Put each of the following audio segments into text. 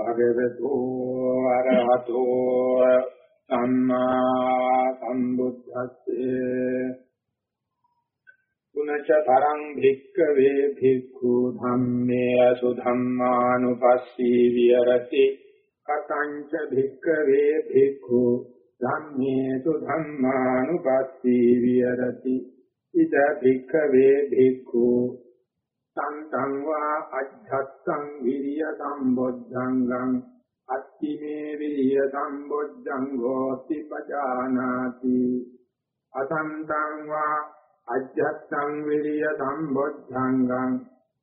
භගවතු අරහතෝ සම්මා සම්බුද්දස්සේ. පුනච තරං භික්ඛවේ භික්ඛු ධම්මේ අසුධම්මානුපස්සී විහෙරති. කතංච භික්ඛවේ භික්ඛු ධම්මේසු ධම්මානුපස්සී විහෙරති. ඉද භික්ඛවේ භික්ඛු සන්තං වා අජ්ජත්තං විරිය සම්බොද්ධංගං අත්තිමේ විරිය සම්බොද්ධං හෝති පජානාති අසන්තං වා අජ්ජත්තං විරිය සම්බොද්ධංගං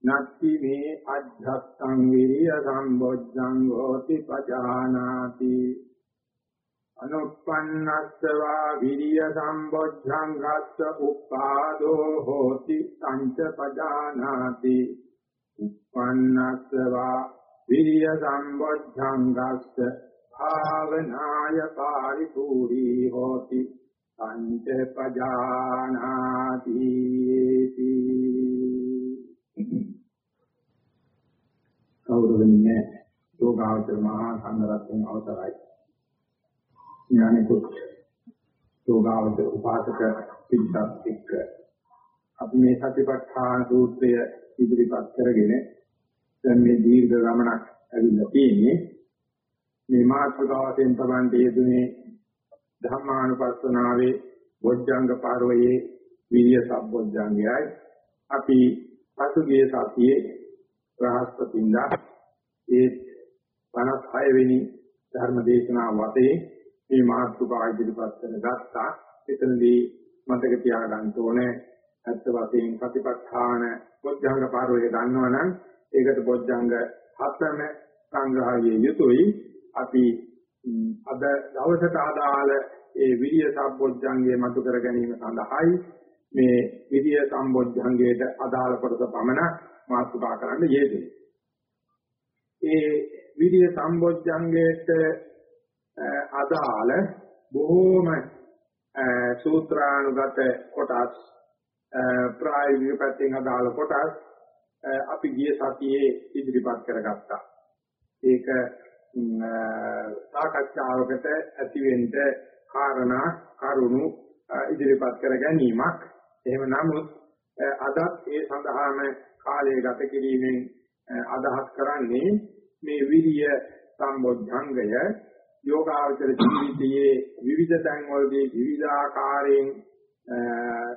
නත්ති මේ අජ්ජත්තං විරිය සම්බොද්ධං හෝති පජානාති අනුප්පන්නස්සවා විරිය සම්බොද්ධංගස්ස උපාදෝ හෝති සංච පජානාති උප්පන්නස්සවා විරිය සම්බොද්ධංගස්ස භාවනාය පාරිපූර්ණී හෝති සංච පජානාති කෞරවන්නේ යෝගාවචර මහා සංඝරත්නයේ අවසරයි ඥානිකුත් යෝගාවද උපාසක පිටත් එක්ක. අපි මේ සතිපට්ඨාන සූත්‍රය ඉදිරිපත් කරගෙන දැන් මේ දීර්ඝ ගමනක් ඇවිල්ලා තියෙන්නේ. මේ මාත්‍රකාවෙන් තමයි යෙදුනේ ධර්මානුපස්සනාවේ බොජ්ජංග පාරවයේ විරිය සම්බොජ්ජංගයයි අපි පසුගිය සතියේ රහස්පතින්දා ඒ 56 වෙනි ධර්ම දේශනාව වතේ මේ මාතෘකා ඉදිරිපත් කර ගත්තා. එතනදී මතක තියාගන්න ඕනේ ඇත්ත වශයෙන් ප්‍රතිපත්තාන බොද්ධංග පාරවය ගන්නවනම් ඒකට බොද්ධංග හතම සංග්‍රහයේ යුතුයි. අපි අද දවසට අදාළ ඒ විරිය සම්බොද්ධංගයේ මතු කර ගැනීම සඳහායි මේ විරිය සම්බොද්ධංගයට අදාළ කොටස පමණ මාතෘකා කරන්න යෙදුනේ. ඒ විරිය සම්බොද්ධංගයට අදාළ බොහෝම සූත්‍රානුගත කොටස් ප්‍රායෝගික පැත්තෙන් අදාළ කොටස් අපි ගිය සතියේ ඉදිරිපත් කරගත්තා. ඒක සාකච්ඡාවකට ඇතිවෙන්න කාරණා කරුණු ඉදිරිපත් කර ගැනීමක්. එහෙම නමුත් අදත් ඒ සඳහාම කාලය ගත කිරීමෙන් අදහස් කරන්නේ මේ විරිය සම්බොධ්‍යංගය යෝගාවචර ජීවිතයේ විවිධ තැන්වලදී විවිධාකාරයෙන්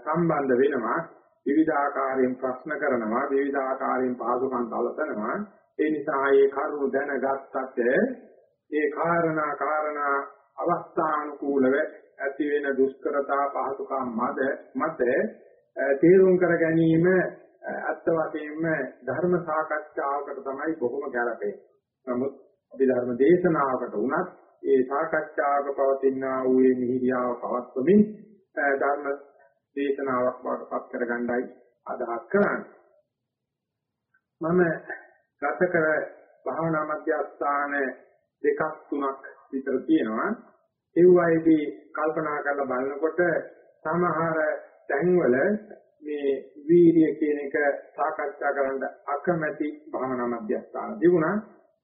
සම්බන්ධ වෙනවා. විවිධාකාරයෙන් ප්‍රශ්න කරනවා. විවිධාකාරයෙන් පහසුකම් සැලසනවා ඒ නිසා ඒ කරුණු දැනගත්තට ඒ කාරණා කාරණා අවස්ථානුකූලව ඇති වෙන දුෂ්කරතා පහසුකම් මත මත තේරුම් කර ගැනීම අත්ත වශයෙන්ම ධර්ම සාකච්ඡාවකට තමයි බොහොම ගැළපෙන්නේ. නමුත් අපි ධර්ම දේශනාවකට උනත් ඒ සාකච්ඡාවක පවතිනා වූ මේ මිහිරියාව පවත්වමින් ධර්ම දේශනාවක් බවට පත් කරගන්නයි අදහස් කරන්නේ. මම ගත කර භාවනා මධ්‍යස්ථාන දෙකක් තුනක් විතර තියෙනවා. ඒ වයිදී කල්පනා කරලා බලනකොට සමහර තැන්වල මේ වීර්ය කියන එක සාකච්ඡා කරන්න අකමැති භාවනා මධ්‍යස්ථාන තිබුණා.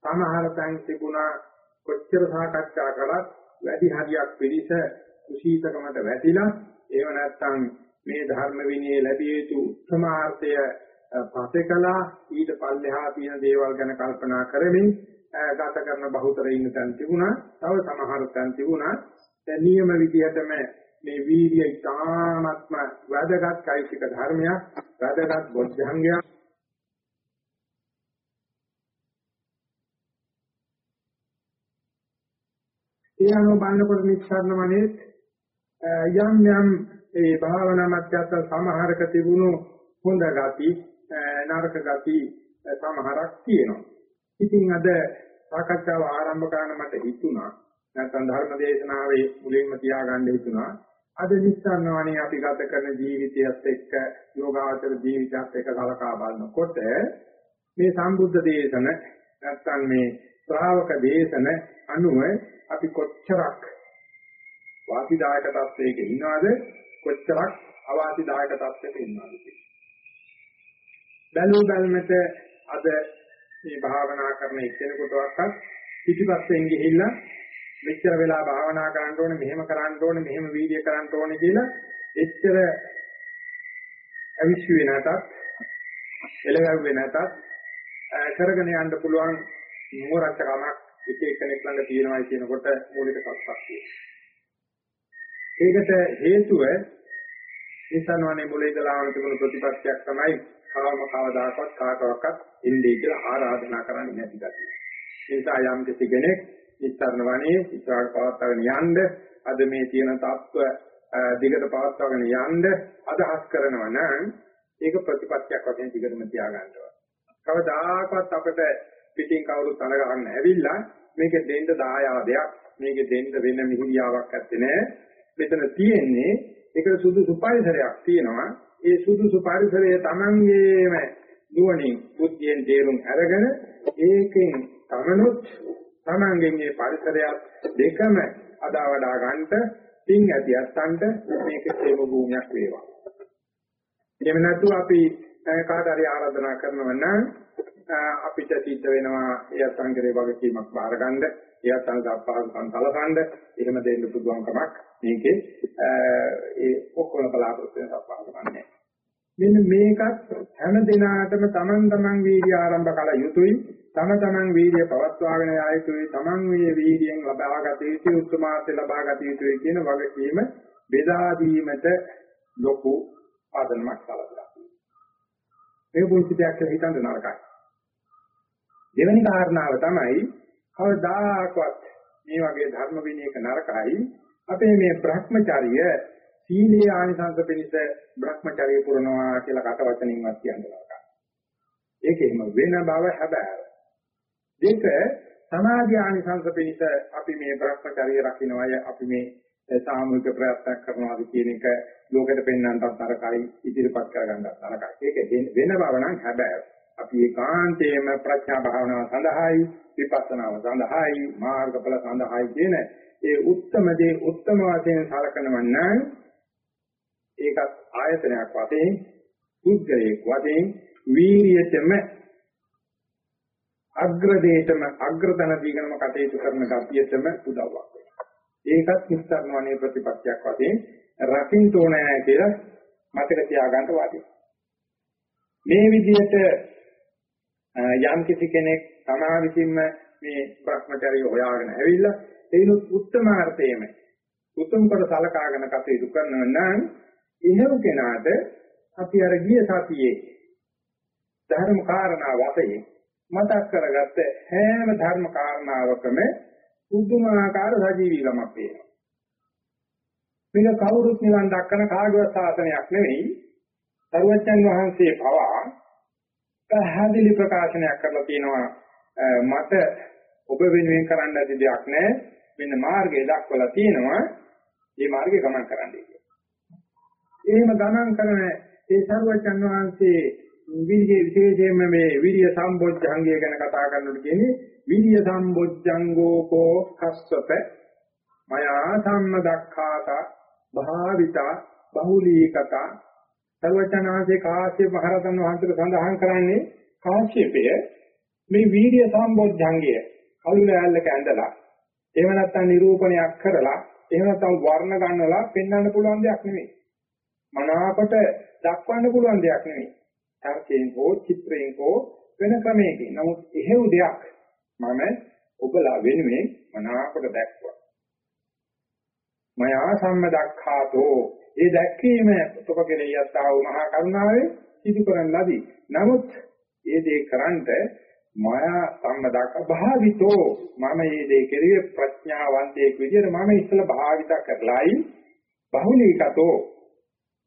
සමහර තැන් තිබුණා කොච්චර සාකච්ඡා කළත් වැඩි හරියක් පිළිස කුසීතකමට වැටිලා ඒව නැත්තම් මේ ධර්ම විනය ලැබිය යුතු උත්තමාර්ථය පතකලා ඊට පල්ලෙහා තියෙන දේවල් ගැන කල්පනා කරමින් ගත කරන බහුතර ඉන්න තැන් තිබුණා. තව සමහර තැන් තිබුණා. දැන් නියම විදිහටම මේ වීර්ය ඉතාමත්ම වැදගත් කයිසික ධර්මයක්, වැදගත් බොද්ධංගයක්. ඒ අනුව බලනකොට නිස්සාරණමනේ යම් යම් ඒ භාවනා මධ්‍යස්ථ සමහරක තිබුණු හොඳ ගති නරක ගති සමහරක් තියෙනවා. ඉතින් අද සාකච්ඡාව ආරම්භ කරන්න මට හිතුණා නැත්නම් ධර්ම දේශනාවේ මුලින්ම තියාගන්න හිතුණා. අද නිස්සාරණවනේ අපි ගත කරන ජීවිතයත් එක්ක යෝගාචර ජීවිතයත් එක්ක කලකා බලනකොට මේ සම්බුද්ධ දේශන නැත්නම් මේ ශ්‍රාවක දේශන අනුව අපි කොච්චරක් වාසිදායක තත්වයක ඉන්නවද? කොච්චරක් අවාසිදායක තත්වයක ඉන්නවද බැලු බැලමට අද මේ භාවනා කරන එක්කෙනෙකුටවත් පිටිපස්සෙන් ගිහිල්ලා මෙච්චර වෙලා භාවනා කරන්න ඕනේ මෙහෙම කරන්න ඕනේ මෙහෙම වීර්ය කරන්න ඕනේ කියලා එච්චර අවිශ්වේ නැතත් එළවැව්වේ නැතත් කරගෙන යන්න පුළුවන් මෝරච්ච කමක් එක එකෙක් ළඟ තියෙනවා කියනකොට මූලික තත්ත්වයක් ඒකට හේතුව ඉස්සනවනේ මුලින් ඉඳලාම තිබුණු ප්‍රතිපත්තියක් තමයි කාම කවදාකවත් කාටවත් ඉන්නේ කියලා ආරාධනා කරන්නේ නැති ගැතියි. ඒ නිසා යම් කිසි කෙනෙක් ඉස්සරණ වනේ ඉස්සරහට පවත්වාගෙන යන්න අද මේ තියෙන තත්ත්ව දිගට පවත්වාගෙන යන්න අදහස් කරනවා නම් ඒක ප්‍රතිපත්තියක් වශයෙන් දිගටම තියාගන්නවා. කවදාකවත් අපිට පිටින් කවුරුත් අල ගන්න ඇවිල්ලා මේක දෙන්න දායාදයක් මේක දෙන්න වෙන මිහිරියාවක් ඇත්තේ නෑ. මෙතන තියෙන්නේ ඒකට සුදුසු පරිසරයක් තියෙනවා. ඒ සුදුසු පරිසරය Tamangeම නුවණින් බුද්ධියෙන් තේරුම් අරගෙන ඒකෙන් තමනුත් Tamangen මේ පරිසරයත් දෙකම අදාවඩා ගන්නට පින් ඇති අත්තන්ට මේක ප්‍රේම භූමියක් වේවා. එහෙම නැතු අපි කාට හරි ආරාධනා කරනවා නම් අපිට සිද්ධ වෙනවා ඒ අත්ංගරේ වගකීමක් බාරගන්න, ඒ අත්ංග අපහසුකම් කලකන්න, එහෙම දෙන්න පුළුවන් කමක් මේකේ. ඒ ඔක්කොම බලාපොරොත්තු වෙන අපහසුකම් නැහැ. මෙන්න මේකත් හැම දිනාටම තමන් තමන් වීර්ය ආරම්භ කළ යුතුයි. තම තමන් වීර්ය පවත්වාගෙන යා යුතුයි. තමන් මේ වීර්යයෙන් ලබාගත යුතු උත්තමාර්ථය ලබාගත යුතුයි කියන වගකීම බෙදා දීමට ලොකු ආදනමක් සලකලා මේ පුංචිතයක් හිතන්න නරකයි. දෙවෙනි කාරණාව තමයි කවදාකවත් මේ වගේ ධර්ම විනයක නරකයි අපේ මේ Brahmacharya සීලේ ආනිසංස පිණිස Brahmacharya පුරනවා කියලා කට වචනින්වත් කියන්න නරකයි. ඒක එහෙම වෙන බව හැබෑව. දෙක සමාධි ආනිසංස පිණිස අපි මේ Brahmacharya රකින්නවය අපි මේ සාමූහික ප්‍රයත්න කරනවාද කියන එක ලෝකෙට පෙන්වන්නත් තරකයි ඉදිරිපත් කරගන්නත් තරකයි. ඒක වෙන බව නම් හැබෑව. අපි ඒකාන්තයෙන්ම ප්‍රඥා භාවනාව සඳහායි විපස්සනාව සඳහායි මාර්ගඵල සඳහායි කියන ඒ උත්තම දේ උත්තම වශයෙන් සලකනවා නම් ඒකත් ආයතනයක් වශයෙන් පුද්ගලයෙක් වශයෙන් වීරියටම අග්‍රදේශම අග්‍රතන දීගනම කටයුතු කරන ගතියටම උදව්වක් වෙනවා. ඒකත් නිස්සාරණවනේ ප්‍රතිපත්තියක් වශයෙන් රකින්න ඕනෑ කියලා මතක තියාගන්න වාදී. මේ විදිහට යම් කිසි කෙනෙක් තමා විසින්ම මේ භ්‍රමචර්ය හොයාගෙන ඇවිල්ලා ඒනොත් උත්තමාර්ථයේම උතුම් කොට සලකාගෙන කටයුතු කරනවා නම් එහෙම කෙනාට අපි අර ගිය සතියේ ධර්ම කාරණා වශයෙන් මතක් කරගත්ත හැම ධර්ම කාරණාවකම පුදුමාකාර සජීවීකමක් පේනවා. මේක කවුරුත් නිවන් දක්කන කාගවත් සාසනයක් නෙවෙයි. සරුවච්චන් වහන්සේ පවා පැහැදිලි ප්‍රකාශනයක් කරලා තියෙනවා. මට ඔබ වෙනුවෙන් කරන්න ඇති දෙයක් නැහැ මෙන්න මාර්ගය දක්වලා තියෙනවා. මේ මාර්ගේ ගමන් කරන්න කියලා. එහෙම ගමන් කරන ඒ සරුවචන් වහන්සේ විරිය විශේෂයෙන්ම මේ විරිය සම්බොජ්ජංගය ගැන කතා කරනකොට කියන්නේ විරිය සම්බොජ්ජංගෝ කෝ කස්සප මයා සම්මදක්ඛාත භාවිතා බහුලීකතා සර්වචනාංශේ කාශ්‍යප මහරහතන් වහන්සේට සඳහන් කරන්නේ කාශ්‍යපය මේ වීර්ය සම්බොධ්‍යංගය කළු ලෑල්ලක ඇඳලා එහෙම නැත්නම් නිරූපණයක් කරලා එහෙම නැත්නම් වර්ණ ගන්නලා පෙන්වන්න පුළුවන් දෙයක් නෙමෙයි. මනාවට දක්වන්න පුළුවන් දෙයක් නෙමෙයි. තර්කයෙන් හෝ චිත්‍රයෙන් හෝ වෙන ක්‍රමයකින්. නමුත් එහෙව් දෙයක් මම ඔබලා වෙනුවෙන් මනාවට දැක්වුවා. මයා සම්මදක්ඛාතෝ ඒ දැක්වීම ඔතපගෙන යත්තා වූ මහා කරුණාවේ සිදු කරන ලදී. නමුත් ඒ දේ කරන්ට මායා සම්මදක භාවිතෝ මම මේ දේ කෙරුවේ ප්‍රඥාවන්තයෙක් විදිහට මම ඉස්සලා භාවිත කරලායි බහුලීකතෝ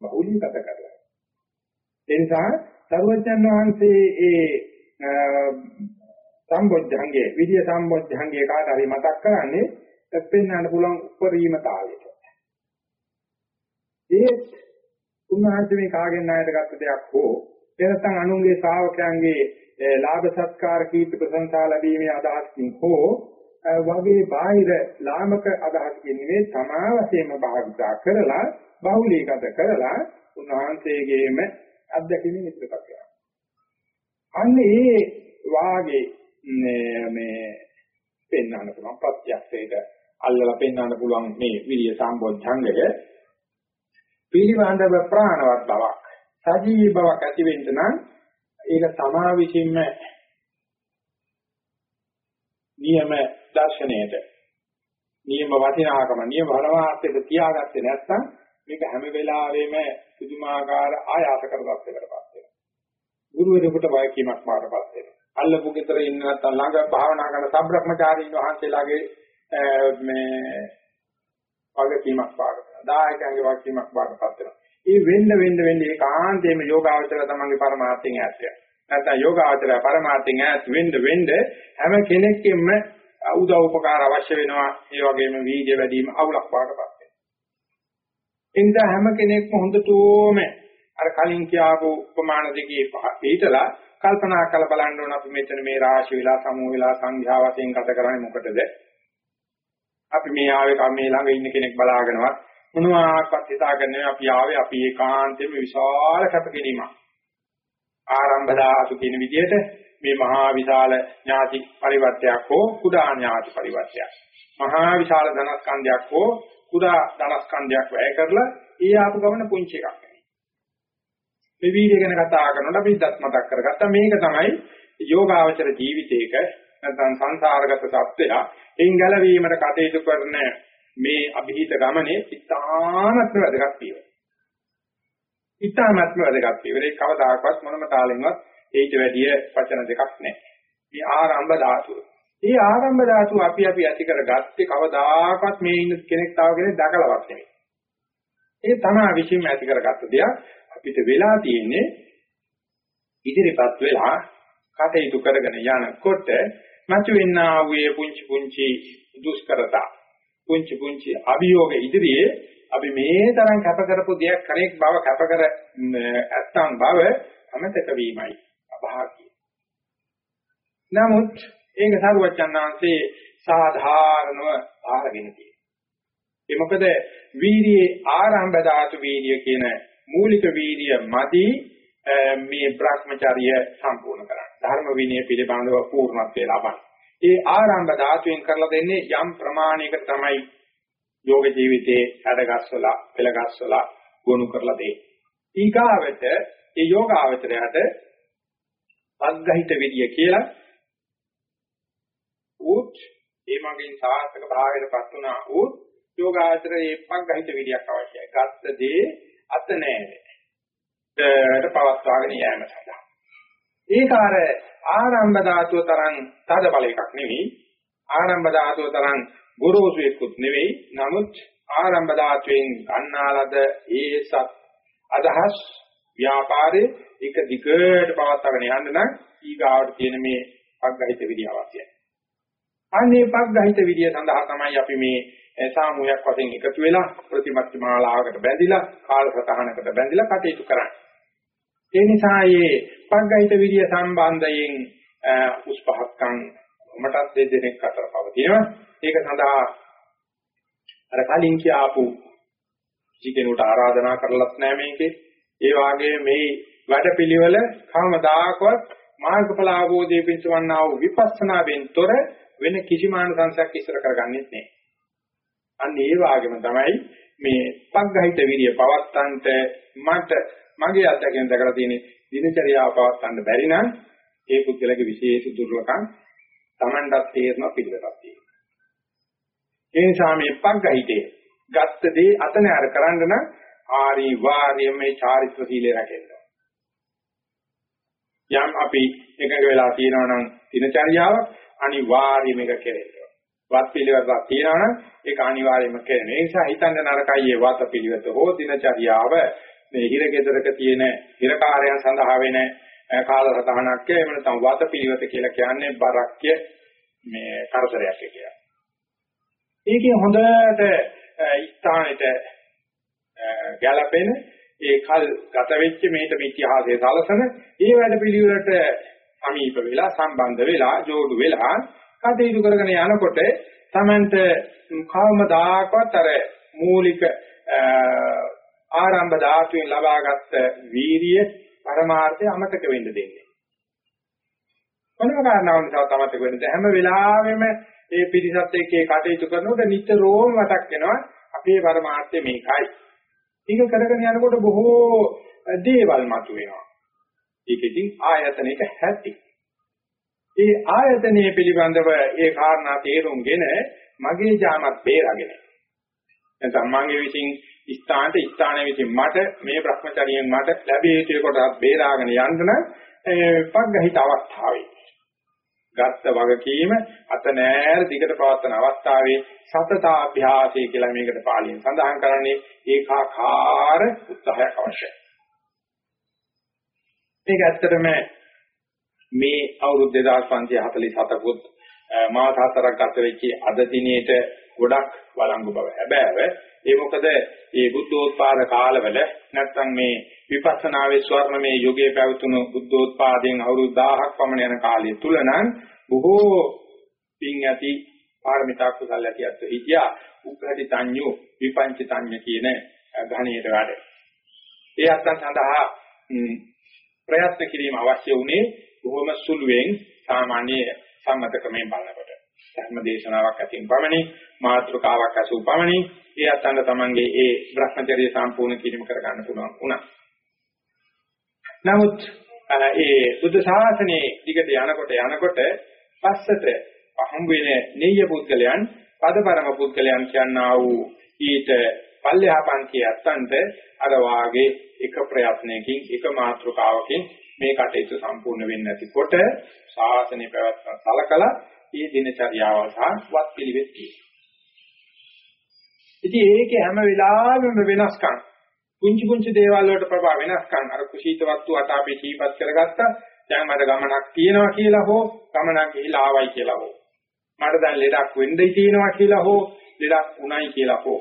බහුලීකත කරලා. ඒ නිසා සර්වඥන් වහන්සේ ඒ සම්බොජ්ජංගේ විද්‍ය සම්බොජ්ජංගේ කාට හරි මතක් කරන්නේ පෙන්වන්න පුළුවන් උපරිම තාලෙට. ඒත් උන්වහන්සේ මේ කාගෙන් ණයට ගත්ත දෙයක් හෝ එනසම් අනුන්ගේ ශ්‍රාවකයන්ගේ ලාභ සත්කාර කීර්ති ප්‍රශංසා ලැබීමේ අදහස්කින් හෝ වගේ බාහිර ලාමක අදහස්කින් නෙවෙයි තමා වශයෙන්ම භාවිතා කරලා බහුලීගත කරලා උන්වහන්සේගේම අත්දැකීම් ඉදිරිපත් කරනවා. අන්න ඒ වාගේ මේ පෙන්වන්න පුළුවන් ප්‍රත්‍යක්ෂයට අල්ලලා පෙන්වන්න පුළුවන් මේ විරිය සම්බොධ්‍යංගය පිළිවඳව ප්‍රාණවත් බවක් සජීවී බවක් ඇති වෙන්න නම් ඒක තමා විසින්ම නියම දර්ශනයට නියම වටිනාකම නියම බලවාර්ථයට තියාගත්තේ නැත්නම් මේක හැම වෙලාවෙම පුදුමාකාර ආයාස කරගත්තකටපත් වෙනවා. ගුරුවරයෙකුට වයකීමක් මාරපත් වෙනවා. අල්ලපු ගෙදර ඉන්න නැත්නම් ළඟ භාවනා කරන සම්බ්‍රහ්මචාරීන් වහන්සේලාගේ මේ වගකීමක් පාඩ වෙනවා. දායකයන්ගේ වගකීමක් පාඩපත් වෙනවා. මේ වෙන්න වෙන්න වෙන්න ඒකාන්තයෙන්ම යෝගාවචර තමන්ගේ පරමාර්ථයෙන් ඈත් වෙනවා. නැත්නම් යෝගාවචර පරමාර්ථයෙන් ඈත් වෙන්න වෙන්න හැම කෙනෙක්ගෙම උදව් උපකාර අවශ්‍ය වෙනවා. ඒ වගේම වීර්ය වැඩි වීම අවුලක් පාඩපත් වෙනවා. එඳ හැම කෙනෙක්ම හොඳටම අර කලින් කියාපු උපමාන දෙකේ පිටලා කල්පනා කරලා බලන්න ඕන අපි මෙතන මේ රාශි වෙලා සමූහ වෙලා සංඛ්‍යා වශයෙන් ගත කරන්නේ මොකටද? අපි මේ ආවේ කම්මේ ළඟ ඉන්න කෙනෙක් බලාගෙනවත් මොනවාක්වත් හිතාගන්නේ අපි ආවේ අපි ඒකාන්තයෙන්ම විශාල කැපකිරීමක්. ආරම්භ දාසු කියන විදිහට මේ මහා විශාල ඥාති පරිවර්තයක් හෝ කුඩා ඥාති පරිවර්තයක්. මහා විශාල ධනස්කන්ධයක් හෝ කුඩා ධනස්කන්ධයක් වැය කරලා ඒ ආපු ගමන පුංචි එකක්. මේ වීර්ය ගැන කතා කරනකොට අපි දත් මතක් කරගත්තා මේක තමයි යෝගාවචර ජීවිතයක නැත්නම් සංසාරගත தත්ත්වය එයින් ගැලවීමට කටයුතු කරන මේ අභිහිත ගමනේ ඉතාමත්ම වැදගත් පියවර. ඉතාමත්ම වැදගත් පියවර. ඒක කවදාකවත් මොනම තාලෙන්වත් ඒට වැඩිය වචන දෙකක් නැහැ. මේ ආරම්භ ධාතුව. මේ ආරම්භ ධාතුව අපි අපි ඇති කරගත්තේ කවදාකවත් මේ ඉන්න කෙනෙක් තව කෙනෙක් දැකලවත් නෙමෙයි. ඒ තමයි විශ්ීම ඇති කරගත්ත දෙයක්. අපිට වෙලා තියෙන්නේ ඉදිරිපත් වෙලා කටයුතු කරගෙන යනකොට මතුවෙනා වූ පුංචි පුංචි දුෂ්කරතා පුංචි පුංචි අභියෝග ඉදිරියේ අපි මේ තරම් කැප කරපු දෙයක් කරේක් බව කැප කර ඇත්තන් බව අමතක වීමයි අභාග්‍යය. නමුත් ඒක සරුවචනාංශේ සාධාරණව ආරගෙන තියෙනවා. ඒ මොකද වීර්යයේ ආරම්භ ධාතු වීර්ය කියන මූලික වීර්ය මදි මේ Brahmacharya සම්පූර්ණ කරන්න. ධර්ම විනය පිළිබඳව පූර්ණත්වය ලබන්න. ඒ ආරම්භ ධාතුවෙන් කරලා දෙන්නේ යම් ප්‍රමාණයකට තමයි යෝග ජීවිතයේ හැඩගස්වලා, පෙළගස්වලා ගොනු කරලා දෙන්නේ. ඊගාවට ඒ යෝගාවචරයට පග්ගහිත විදිය කියලා උත් ඒ මගින් සාර්ථක භාවයටපත් වුණා උත් යෝගාචරයේ පග්ගහිත විදියක් අවශ්‍යයි. ගත්ත දේ අත නෑනේ. ට පවත්වාගෙන යෑම සඳහා. ඒක අර ආරම්භ ධාතුව තරම් තද බල එකක් නෙවෙයි. ආරම්භ ධාතුව තරම් ගොරෝසු එක්කුත් නෙවෙයි. නමුත් ආරම්භ ධාතුවෙන් ගන්නාලද ඒ සත් අදහස් ව්‍යාපාරේ එක දිගට පවත්වාගෙන යන්න නම් ඊගාවට තියෙන මේ පග්ගහිත විදිය අවශ්‍යයි. අනේ පග්ගහිත විදිය සඳහා තමයි අපි මේ සාමූහයක් වශයෙන් එකතු වෙලා ප්‍රතිමත්ති මාලාවකට බැඳිලා කාලසටහනකට බැඳිලා කටයුතු කරන්නේ. ඒ නිසා මේ පග්ගහිත විදිය සම්බන්ධයෙන් උස් පහක්කම් මටත් දෙදෙනෙක් අතර පවතිනවා. ඒක සඳහා අර කලින් කියාපු ජීකේනට ආරාධනා කරලත් නැහැ මේකේ. ඒ වාගේ මේ වැඩපිළිවෙල කවමදාකවත් මාර්ගඵල අවබෝධයේ පිණිසවන්නා වූ විපස්සනාවෙන් තොර වෙන කිසිම ආනසංශයක් ඉස්සර කරගන්නෙත් නැහැ. අන්න ඒ වාගේම තමයි මේ පග්ගහිත විරිය පවත්තන්ට මට මගේ අත්දැකීම් දැකලා තියෙන්නේ දිනචරියාව පවත්වන්න බැරි නම් ඒ පුද්ගලගේ විශේෂ දුර්ලභකම් Tamanටත් තේරෙනවා පිළිවෙලක් තියෙනවා. ඒ නිසා මේ පග්ගහිතේ ගත්ත දේ අතනෑර කරන්න නම් ආරි වාර්ය මේ චාරිත්‍ර සීලය රැකෙන්න. යම් අපි එකඟ වෙලා තියෙනවා නම් දිනචරියාව අනිවාර්යයෙන්ම එක කෙරෙන්න. වත් පිළිවෙතක් තියෙනවා නම් ඒක අනිවාර්යයෙන්ම කෙරෙන. ඒ නිසා හිතන්න නරකයි ඒ වත් පිළිවෙත හෝ දිනචරියාව මේ හිරගෙදරක තියෙන හිරකාරයන් සඳහා වෙන කාලසටහනක් එහෙම නැත්නම් වාත පිළිවෙත කියලා කියන්නේ බරක්ය මේ කරදරයක් කියලා. ඒකේ හොඳට ස්ථානෙට ගැළපෙන ඒ කල් ගත වෙච්ච මේත ඉතිහාසයේ සලසන ඒ වැඩ පිළිවෙලට සමීප වෙලා සම්බන්ධ වෙලා جوړු වෙලා කටයුතු කරගෙන යනකොට තමන්ට කවමදාකවත් අර මූලික ආරම්භ ධාතුවෙන් ලබාගත් වීරිය පරමාර්ථය අමතක වෙන්න දෙන්නේ. මොනම කාරණාවක් නිසා තමතක වෙන්නේ හැම වෙලාවෙම ඒ පිරිසත් එක්ක ඒ කටයුතු කරනකොට නිතරම මතක් වෙනවා අපේ පරමාර්ථය මේකයි. ඒක කරගෙන යනකොට බොහෝ දේවල් මතුවෙනවා. ඒක ඉතින් ආයතනයක හැටි. ඒ ආයතනයේ පිළිබඳව ඒ කාරණා තේරුම්ගෙන මගේ ජාමත් බේරගෙන නැත්නම් මගේ විසින් ස්ථානට ස්ථානයේ විසින් මට මේ Brahmacharyaන් මට ලැබිය යුතු කොටස් බේරාගෙන යන්න නම් පග්ගහිත අවස්ථාවේ ගත්ත වගකීම අත නෑර දිගට පවත්වන අවස්ථාවේ සතතාභ්‍යාසය කියලා මේකට පාලියෙන් සඳහන් කරන්නේ ඒකාකාර උත්සාහයක් අවශ්‍යයි. මේක ඇත්තටම මේ අවුරුදු 2547 කුත් මාස හතරක් ගත වෙච්ච අද දිනේට ගොඩක් වළංගු බව. හැබැයි ඒ මොකද මේ බුද්ධෝත්පාද කාලවල නැත්නම් මේ විපස්සනාවේ ස්වර්ණමය යුගයේ පැවතුණු බුද්ධෝත්පාදයෙන් අවුරුදු 1000ක් පමණ යන කාලය තුල නම් බොහෝ පින් ඇති පාරමිතා කුසල ඇතියත් හිටියා උප්පටි තඤ්ඤු විපංච තඤ්ඤ කියන ඝණයට වැඩ. ඒ අත්තන් සඳහා ප්‍රයත්න කිරීම අවශ්‍ය වුණේ බොහොම සුළුවෙන් සාමාන්‍ය සම්මත ක්‍රමයෙන් බලනකොට. ධර්ම දේශනාවක් අතින් පමණි මාත්‍රකාවක් අසු පමණි ඒ අතන තමන්ගේ ඒ Brahmacharya සම්පූර්ණ කිරීම කරගන්න පුළුවන් වුණා. නමුත් ඒ බුද්ධ ශාසනයේ දිගට යනකොට යනකොට පස්සට හම් වෙන නෙය්‍ය පුද්ගලයන් පදපරම පුද්ගලයන් කියනා වූ ඊට පල්ලෙහා පන්තිය අත්තන්ට අර වාගේ එක ප්‍රයත්නයකින් එක මාත්‍රකාවකින් මේ කටයුතු සම්පූර්ණ වෙන්නේ නැතිකොට ශාසනය පැවැත්ම සලකලා මේ දිනචර්යාව සහ වත් පිළිවෙත් තියෙනවා. ඉතින් ඒකේ හැම වෙලාවෙම වෙනස්කම්. කුංචි කුංචි දේවල් වලට ප්‍රභා වෙනස්කම්. අර කුසීත වස්තු අත අපි සීපත් කරගත්තා. දැන් මට ගමනක් තියෙනවා කියලා හෝ ගමනක් ගිහිලා ආවයි කියලා හෝ. මට දැන් ලෙඩක් වෙන්නයි තියෙනවා කියලා හෝ ලෙඩක් උණයි කියලා හෝ.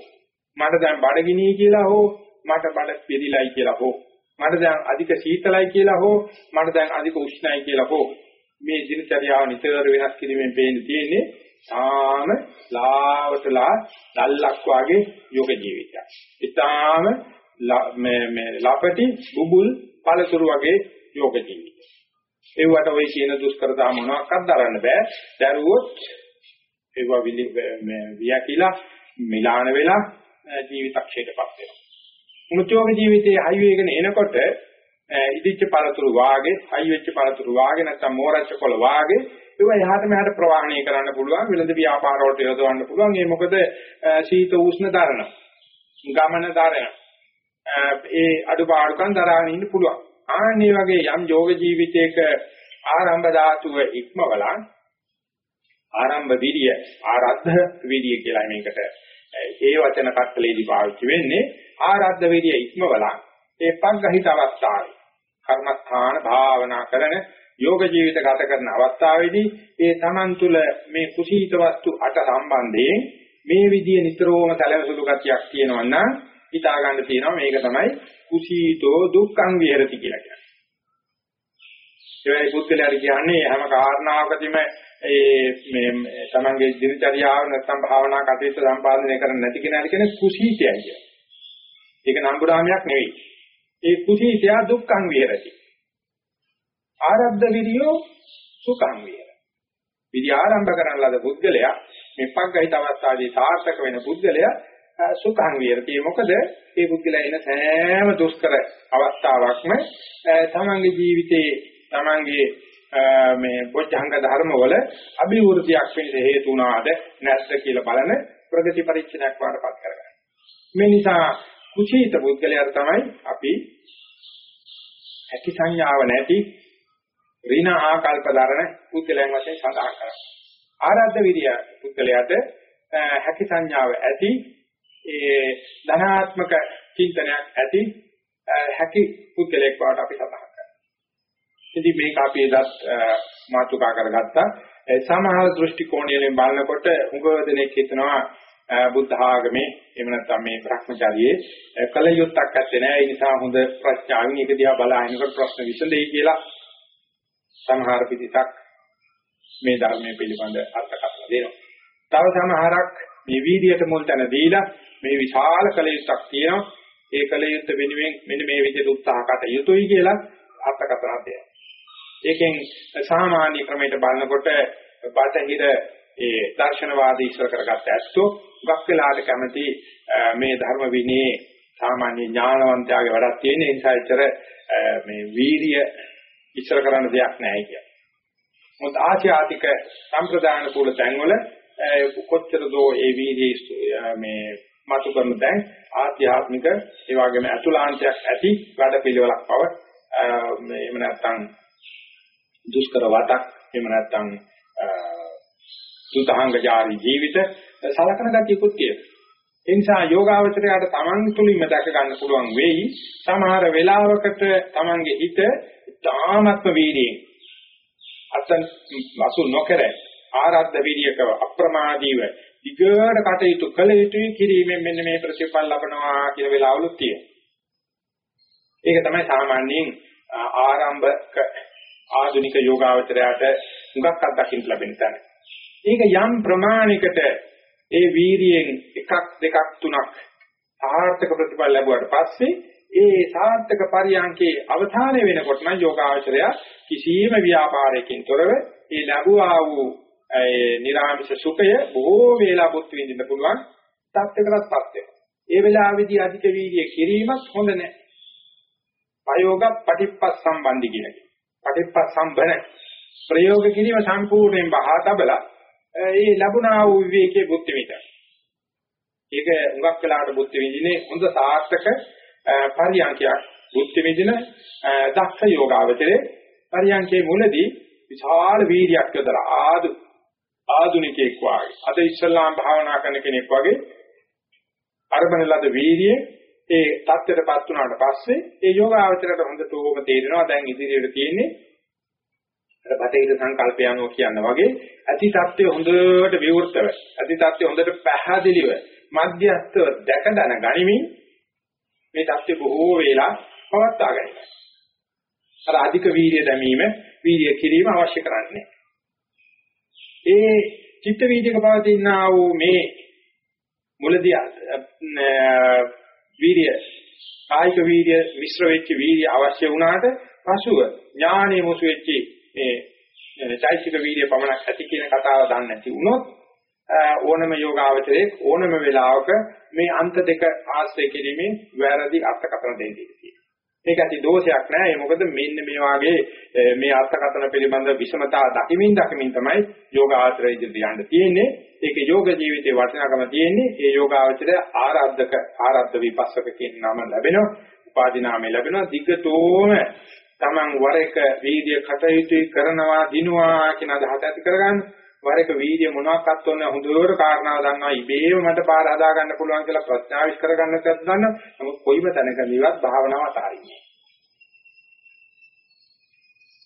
මට දැන් බඩගිනි කියලා හෝ මට බඩ පිළිලයි කියලා හෝ. මට දැන් අධික සීතලයි කියලා හෝ මට දැන් අධික උෂ්ණයි කියලා හෝ. මේ දිනචර්යාව නිතර වෙනස් කිරීමෙන් පේන්න තියෙන්නේ තාම ලාවටලා දැල්ලක් වාගේ යෝග ජීවිතයක්. ඊටාම මේ මේ ලපටි බුබුල් පළතුරු වගේ යෝග ජීවිතය. ඒවට ওই කියන දුෂ්කරතා මොනවාක්වත් දරන්න බෑ. දරුවොත් ඒවා විලි මේ වියකිලා මිලාන වෙලා ජීවිතක්ෂයටපත් වෙනවා. මුචෝග ජීවිතයේ හයිවේ එකන එනකොට ඉදිච්ච පළතුරු වාගේ, හයි වෙච්ච පළතුරු වාගේ නැත්නම් මෝරච්ච කොළ වාගේ ඒවා එහාට මෙහාට ප්‍රවාහණය කරන්න පුළුවන්, විලඳ ව්‍යාපාර වලට යොදවන්න පුළුවන්. ඒ මොකද සීත උෂ්ණ දරන, ගමන දරන, ඒ අඩුපාඩුකම් දරාගෙන ඉන්න පුළුවන්. ආන්නේ වගේ යම් යෝග ජීවිතයක ආරම්භ ධාතුව ඉක්මවලා ආරම්භ විරිය ආරද්ධ විරිය කියලා මේකට ඒ වචන කට්ටලේදී පාවිච්චි වෙන්නේ ආරද්ධ විරිය ඉක්මවලා ඒ පග්ගහිත අවස්ථාවේ කර්මස්ථාන භාවනා කරන යෝග ජීවිත ගත කරන අවස්ථාවේදී ඒ Taman තුල මේ කුසීත වස්තු අට සම්බන්ධයෙන් මේ විදිය නිතරම සැලසුළු ගතියක් තියෙනවා නම් හිතා ගන්න තියෙනවා මේක තමයි කුසීතෝ දුක්ඛං විහෙරති කියලා කියන්නේ. ඒ පුද්ගලයාට කියන්නේ හැම කාරණාවකදීම ඒ මේ තමන්ගේ දිනචරියාව නැත්නම් භාවනා කටයුතු සම්පාදනය කරන්නේ නැති කෙනාට කියන්නේ කුසීතයයි කියන්නේ. ඒක නම්බුරාමයක් නෙවෙයි. ඒ කුසීතය දුක්ඛං විහෙරති. ආරබ්ධ විරියෝ සුඛං විහෙරති. විදි ආරම්භ කරන ලද පුද්ගලයා මේ පග්ගහිත අවස්ථාවේ සාර්ථක වෙන පුද්ගලයා සුඛං විහෙරති. මොකද මේ පුද්ගලයා එන සෑම දුෂ්කර අවස්ථාවක්ම තමන්ගේ ජීවිතයේ තමන්ගේ මේ බොද්ධංග ධර්ම වල අභිවෘද්ධියක් වෙන්න හේතු වුණාද නැත්ද කියලා බලන ප්‍රගති පරීක්ෂණයක් වඩපත් කරගන්න. මේ නිසා කුසීත පුද්ගලයාට තමයි අපි ඇති සංඥාව නැති ඍණ ආකල්ප දරන පුද්ගලයන් වශයෙන් සඳහන් කරනවා. ආරද්ධ විරිය පුද්ගලයාට හැකි සංඥාව ඇති ඒ ධනාත්මක චින්තනයක් ඇති හැකි පුද්ගලයෙක් බවට අපි සඳහන් කරනවා. ඉතින් මේක අපි එදත් මාතුකා කරගත්තා. සමහර දෘෂ්ටි කෝණයෙන් බලනකොට උගවදෙනෙක් හිතනවා බුද්ධ ආගමේ එහෙම නැත්නම් මේ භ්‍රමචාරියේ කලියුත්තක් ඇත්තේ නැහැ. ඒ නිසා හොඳ ප්‍රඥාවෙන් ඒක දිහා බලහිනකොට ප්‍රශ්න විසඳෙයි කියලා සමහර පිටිසක් මේ ධර්මයේ පිළිබඳ අර්ථකථන දෙනවා. තව සමහරක් මේ වීදියට මුල් තැන දීලා මේ විශාල කලියුත්තක් තියෙනවා. ඒ කලියුත්ත වෙනුවෙන් මෙන්න මේ විදිහට උත්සාහ කට යුතුයි කියලා අර්ථකථන දෙනවා. ඒකෙන් සාමාන්‍ය ක්‍රමයට බලනකොට බටහිර ඒ දර්ශනවාදී ඉස්සර කරගත්ත ඇත්තෝ ගක් වෙලාට කැමති මේ ධර්ම විනයේ සාමාන්‍ය ඥානවන්තයාගේ වැඩක් තියෙන නිසා ඉතර මේ වීරිය ඉස්සර කරන්න දෙයක් නැහැ කිය. මොකද ආචාතික සම්ප්‍රදාන කුල තැන්වල කොච්චර දෝ ඒ වීර්යයේ මේ මතු කරන දැන් ආධ්‍යාත්මික ඒ වගේම අතුලාන්තයක් ඇති වැඩ පිළිවෙලක් බව මේ එහෙම නැත්නම් දුෂ්කර වතක් එහෙම නැත්නම් සුතහංගජාරි ජීවිත සලකන ගතියකුත් තියෙනවා. ඒ නිසා යෝගාවචරයට තමන් තුළින්ම දැක ගන්න පුළුවන් වෙයි සමහර වෙලාවකට තමන්ගේ හිත තාමත්ම වීර්යයෙන් අතන් වසු නොකර ආරද්ධ වීර්යකව අප්‍රමාදීව දිගට කටයුතු කළ යුතුයි කිරීමෙන් මෙන්න මේ ප්‍රතිඵල ලබනවා කියන වෙලාවලුත් තියෙනවා. ඒක තමයි සාමාන්‍යයෙන් ආරම්භක ආධුනික යෝගාවචරයට මුගක් අත්දකින්න ලැබෙන තැන. ඒක යම් ප්‍රමාණයකට ඒ වීරියෙන් එකක් දෙකක් තුනක් සාර්ථක ප්‍රතිඵල ලැබුවාට පස්සේ ඒ සාර්ථක පරියන්කේ අවධානය වෙනකොට නම් යෝගාචරය කිසියම් ව්‍යාපාරයකින් තොරව ඒ ලැබුවා වූ ඒ නිර්ආමිෂ සුඛය බොහෝ වේලා පුත් විඳින්න පුළුවන් තත්ත්වයකටපත් වෙනවා. ඒ වෙලාවේදී අධික වීර්ය කිරීමත් හොඳ නැහැ. ප්‍රයෝග පටිප්පස් සම්බන්ධි කියන එක. පටිප්පස් සම්බන ප්‍රයෝග කිරීම සම්පූර්ණයෙන් බහා තබලා ඒ ලැබුණා වූ විවේකයේ බුද්ධ විඳින. ඒක හුඟක් වෙලාවට බුද්ධ විඳින්නේ හොඳ සාර්ථක පරියන්කයක් බුද්ධ විඳින දක්ෂ යෝගාවචරයේ පරියන්කේ මුලදී විශාල වීර්යයක් යොදලා ආදු ආදුනිකෙක් වාගේ අද ඉස්ලාම් භාවනා කරන කෙනෙක් වගේ අරබන ලද වීර්යය ඒ தත්ත්වයටපත් වුණාට පස්සේ ඒ යෝගාවචරයට හොඳටම තේරෙනවා දැන් ඉදිරියට තියෙන්නේ අර බටහිර සංකල්පය අනුව කියන වගේ ඇති தත්ත්වය හොඳට විවෘතව ඇති தත්ත්වය හොඳට පැහැදිලිව මධ්‍යස්ථව දැක දැන ගනිමින් මේ தත්ත්වය බොහෝ වේලා පවත්වා ගන්නවා. අර අධික වීර්ය දැමීම වීර්ය කිරීම අවශ්‍ය කරන්නේ. ඒ චිත්ත වීර්යක පවතින ආ වූ මේ මුලදී වීර්ය කායික වීර්ය මිශ්‍ර වෙච්ච වීර්ය අවශ්‍ය වුණාට පසුව ඥානෙ මොසු වෙච්චි මේ චෛසික වීර්ය පමණක් ඇති කියන කතාව දන්නේ නැති වුණොත් ඕනම යෝගාවචරයේ ඕනම වෙලාවක මේ අන්ත දෙක ආශ්‍රය කිරීමෙන් වැරදි අර්ථකථන දෙන්නේ තියෙනවා. ඒක ඇති දෝෂයක් නෑ. ඒ මොකද මෙන්න මේ වාගේ මේ අර්ථකථන පිළිබඳ විෂමතා දකිමින් දකිමින් තමයි යෝගාචරය ඉදිරියට යන්න තියෙන්නේ. ඒක යෝග ජීවිතයේ වටිනාකම තියෙන්නේ. ඒ යෝගාචරය ආරාධක ආරාධ විපස්සක කියන නම ලැබෙනවා. උපාධි නාමය ලැබෙනවා. දිග්ගතෝම Taman වර එක වීර්ය කටයුතු කරනවා දිනුවා කියන අදහස ඇති කරගන්න. වර එක වීර්ය මොනවාක්වත් ඔන්න හොඳට කාරණාව දන්නවා ඉබේම මට පාර හදා ගන්න පුළුවන් කියලා ප්‍රඥාවිස් කරගන්න තත් ගන්න. නමුත් කොයිම තැනකදීවත් භාවනාව අතාරින්නේ.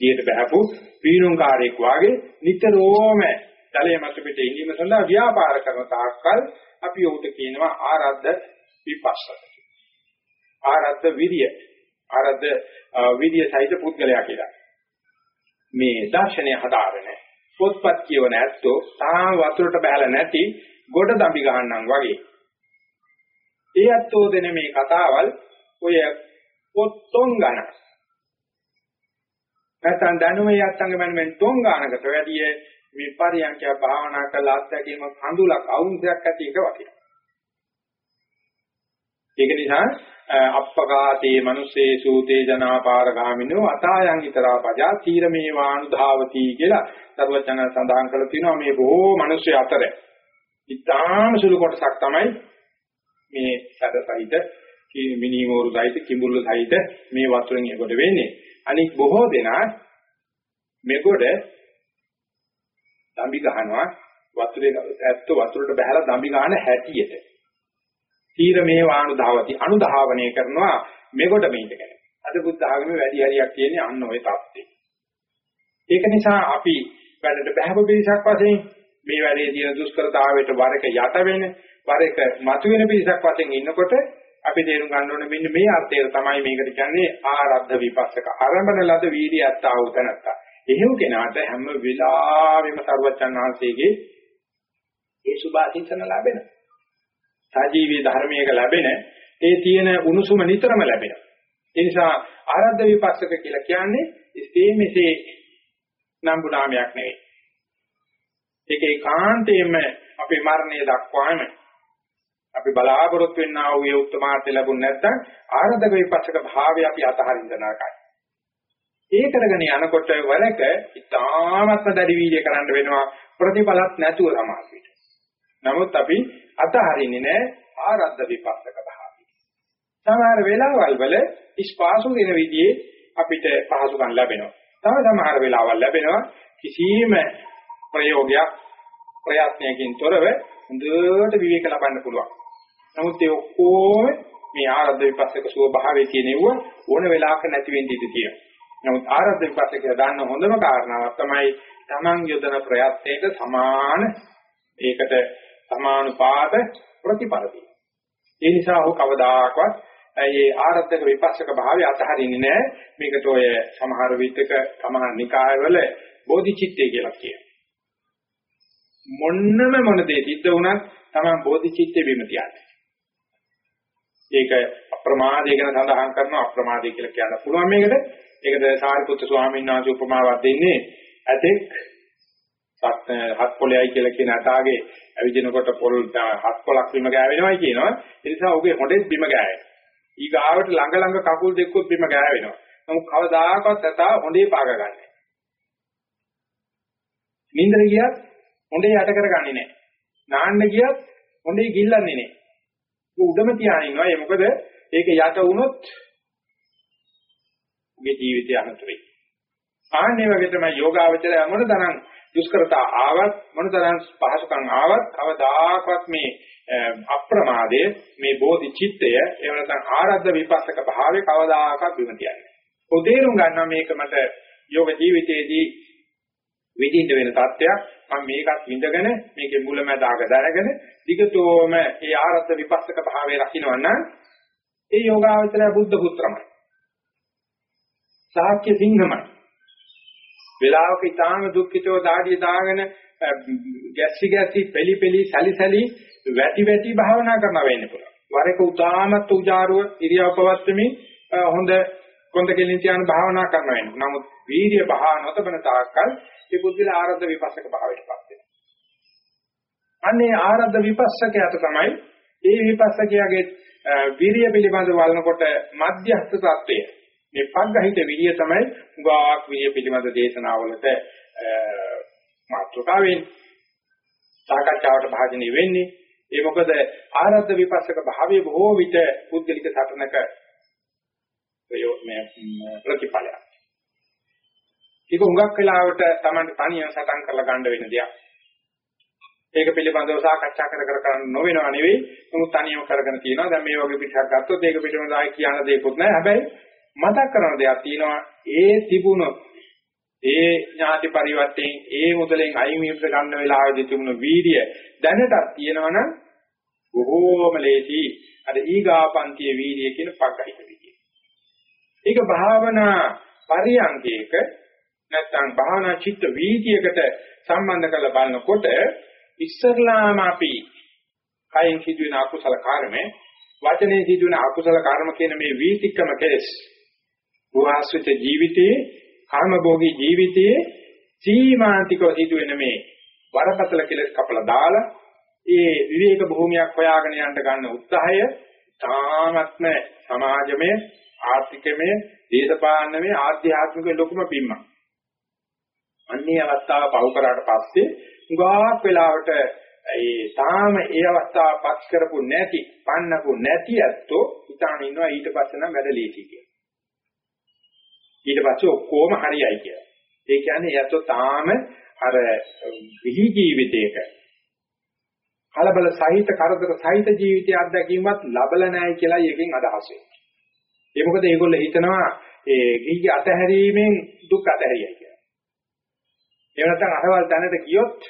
ඊට බහපු පීනුම්කාරයෙක් වාගේ නිතරම තලයේ මත පිට ඉඳීම සඳහා ව්‍යාපාර කරන තාක්කල් අපි උට කියනවා ආරද්ධ විපස්සක. ආරද්ධ විරිය ආරද්ධ විද්‍ය සහිත පුද්ගලයා කියලා. මේ දර්ශනය හදාගෙන පොත්පත් කියවන ඇත්තෝ තාම වතුරට බහැලා නැති ගොඩ දම්බි ගහන්නම් වගේ. ඒ ඇත්තෝ දෙන මේ කතාවල් ඔය පොත්තොන් ගන්න. නැත්නම් දැනුමේ යත්තංග මනමෙන් තොන් ගන්නකට වැඩිය මේ පරියන්ඛ්‍ය භාවනා කළා අත්දැකීම කඳුලක් අවුන්සයක් ඇති එක වටිනවා. ඒක නිසා අප්පකාතේ මනුස්සේ සූතේ ජනාපාරගාමිනෝ අතායන් ිතරා පජා තීරමේ වානුධාවති කියලා සර්වචන සඳහන් කරලා තිනවා මේ බොහෝ මිනිස්සු අතර. ඉතාම සුළු කොටසක් තමයි මේ සැදසහිත මිනිමෝරු සහිත කිඹුල්ල සහිත මේ වතුරෙන් එගොඩ වෙන්නේ. අනික බොහෝ දෙනා මෙගොඩ දම්බි ගහනවා වතුරේ ඇත්ත වතුරට බහැලා දම්බි ගන්න හැටියට. තීරමේ වාණු ධාවති අනුධාවනය කරනවා මෙගොඩ මේකගෙන. අද බුද්ධ ආගමේ වැඩි හරියක් කියන්නේ අන්න ওই தත්ත්වය. ඒක නිසා අපි වැඩට බහව පිළිසක් වශයෙන් මේ වැඩේ තියෙන දුෂ්කරතාවයට වරක යට වෙන, වරක මතුවෙන පිළිසක් වශයෙන් ඉන්නකොට අපි තේරුම් ගන්න ඕනේ මෙන්න මේ අර්ථය තමයි මේකට කියන්නේ ආරද්ධ විපස්සක ආරම්භන ලද වීර්යය අත්තා උතනත්ත. එහෙම කෙනාට හැම වෙලාවෙම සර්වචන් වහන්සේගේ ඒ සුභාසිතන ලැබෙනවා. සජීවී ධර්මයක ලැබෙන ඒ තියෙන උණුසුම නිතරම ලැබෙනවා. ඒ නිසා ආරද්ධ විපස්සක කියලා කියන්නේ ඉස්තේ මෙසේ නම්බු නාමයක් නෙවෙයි. ඒක ඒකාන්තයෙන්ම අපේ මරණය දක්වාම අපි බලාපොරොත්තු වෙන්නා වූ ඒ උත්තමාර්ථය ලැබුණ නැත්නම් ආරද්ධක විපස්සක භාවය අපි අතහරින්න නරකයි. ඒ කරගෙන යනකොට වරක ඉතාමත්ම දැඩි වීර්ය කරන්න වෙනවා ප්‍රතිඵලත් නැතුව සමාධිය. නමුත් අපි අතහරින්නේ නැහැ ආරද්ධ විපස්සක භාවය. සමහර වෙලාවල් වල ස්පාසු වෙන විදිහේ අපිට පහසුකම් ලැබෙනවා. තව සමහර වෙලාවල් ලැබෙනවා කිසියම් ප්‍රයෝගයක් ප්‍රයත්නයකින් තොරව හොඳට විවේක ලබන්න පුළුවන්. නමුත් ඒ ඔක්කොම මේ ආරද්ධ විපස්සක ස්වභාවයේ තියෙනව ඕන වෙලාවක නැති වෙන්න ඉඩ තියෙනවා. නමුත් ආරද්ධ විපස්සක දාන්න හොඳම කාරණාවක් තමයි Taman යොදන ප්‍රයත්නයේ සමාන ඒකට සමානුපාත ප්‍රතිඵල ඒ නිසා ඔහු කවදාකවත් ඒ ආරද්ධක විපස්සක භාවය අතහරින්නේ නැහැ. මේකට ඔය සමහර විටක සමහර නිකායවල බෝධිචිත්තය කියලා කියනවා. මොන්නම මොන දේ සිද්ධ වුණත් තමයි බෝධිචිත්තේ බිම තියන්නේ. ඒක අප්‍රමාදය ගැන සඳහන් කරනවා අප්‍රමාදය කියලා කියන්න පුළුවන් මේකට. ඒකද සාරිපුත්තු ස්වාමීන් වහන්සේ උපමාවක් දෙන්නේ ඇතෙක් හත් පොළයයි කියලා කියන අටාගේ ඇවිදිනකොට පොල් හත් පොලක් බිම ගෑවෙනවයි කියනවා. ඒ නිසා ඔහුගේ හොඬෙත් බිම ගෑවෙනවා. ඊගාවට ළඟ ළඟ කකුල් දෙකකුත් බිම ගෑවෙනවා. නමුත් කවදාකවත් ඇතා හොඬේ පාග ගන්නෑ. නින්දර ගියත් හොඬේ යට කරගන්නේ නැහැ. නාන්න ගියත් හොඬේ ගිල්ලන්නේ නැහැ. ඒක උඩම තියාගෙන ඉන්නවා. ඒ මොකද ඒක යට වුණොත් උගේ ජීවිතය අනතුරුයි. ආන්නේ වගේ තමයි යෝගාවචරය මොන තරම් දුෂ්කරතා ආවත් මොන තරම් පහසුකම් ආවත් කවදාකවත් මේ අප්‍රමාදයේ මේ බෝධි චිත්තය එහෙම නැත්නම් ආරද්ධ විපස්සක භාවයේ කවදාකවත් බිම තියන්නේ. ඔතේරුම් ගන්නවා මේක මට යෝග ජීවිතයේදී විඳින්න වෙන තත්ත්වයක් මම මේකත් විඳගෙන මේකේ මුලැමැදාක දැනගෙන දිගටම ඒ ආරද්ධ විපස්සක භාවයේ රකින්නවා නම් ඒ යෝගාවචරය බුද්ධ පුත්‍රමයි. සාක්‍ය සිංහමයි. වෙලාවක ඊටාම දුක්ඛිතව දාඩිය දාගෙන ගැස්සි ගැස්සි පෙලි පෙලි සලි සලි වැටි වැටි භාවනා කරන වෙන්න පුළුවන්. වරක උදාමත් උජාරුව ඉරියව් පවත්වමින් හොඳ කොන්ද කෙලින් තියාන භාවනා කරන වෙන්න. නමුත් වීර්ය බහා නොතබන තාක්කල් ඒ බුද්ධිල ආරද්ධ විපස්සක භාවයටපත් වෙනවා. අන්නේ ආරද්ධ විපස්සකයට තමයි ඒ විපස්සකයාගේ විරිය පිළිබඳව වළනකොට මධ්‍යස්ථ තත්වය. මේ පග්ගහිත විරිය තමයි උගාක් විරිය පිළිබඳ දේශනාවලට මාතෘකාව වෙන්නේ. සාකච්ඡාවට භාජනය වෙන්නේ. ඒ මොකද ආරද්ධ විපස්සක භාවයේ බොහෝ විට පුද්ගලික සටනක ප්‍රතිඵලයක්. ඒක හුඟක් වෙලාවට Tamanට තනියම සටන් කරලා ගන්න වෙන දෙයක්. ඒක පිළිබඳව සාකච්ඡා කර කර කරන්න නොවෙනව නෙවෙයි. නමුත් තනියම කරගෙන තියෙනවා. දැන් මේ වගේ පිටක් ගත්තොත් ඒක පිළිබඳව ආයි කියන්න දෙයක්වත් නැහැ. හැබැයි මතක් කරන දෙයක් තියෙනවා. ඒ තිබුණොත් ඒ ඥාති පරිවර්තයෙන් ඒ මුදලෙන් අයින් වීමට ගන්න වෙලාවේදී තිබුණු වීර්ය දැනටත් තියෙනවනම් බොහෝම ලේසි අර ඊගාපන්තිය වීර්ය කියන පග්ගහිත විදිය. ඒක භාවනා පරියන්කේක නැත්නම් භාවනා චිත්ත වීතියකට සම්බන්ධ කරලා බලනකොට ඉස්සරලාම අපි කයින් සිදුවෙන අකුසල කර්ම වචනේ සිදුවෙන අකුසල කර්ම කියන මේ වීතික්කම කෙලස් ගෘහස්විත ජීවිතයේ කර්මභෝගී ජීවිතයේ සීමාන්තිකව සිදුවෙන මේ වරපතල කෙලස් කපලා දාලා ඒ විවේක භූමියක් හොයාගෙන යන්න ගන්න උත්සාහය තාමත්ම සමාජමය ආර්ථිකමය දේශපාලනමය ආධ්‍යාත්මික ලොකුම පිම්මක් අන්නේ අවස්ථාව පහු කරාට පස්සේ උගාක් වෙලාවට ඒ තාම ඒ අවස්ථාව පස් කරපු නැති, පන්නපු නැති ඇත්තෝ හිතාන ඉන්නවා ඊට පස්සේ නම් වැඩ ලීසි කියලා. ඊට පස්සේ ඔක්කොම හරියයි කියලා. ඒ කියන්නේ ඇත්තෝ තාම අර විහි ජීවිතයක කලබල සහිත කරදර සහිත ජීවිතය අත්දැකීමවත් ලබල නැහැ කියලා එකෙන් අදහස් වෙනවා. ඒ මොකද ඒගොල්ලෝ හිතනවා ඒ ගිහි අතහැරීමෙන් දුක් අතහැරියයි කියලා. එහෙම නැත්නම් අසවල් තැනට ගියොත්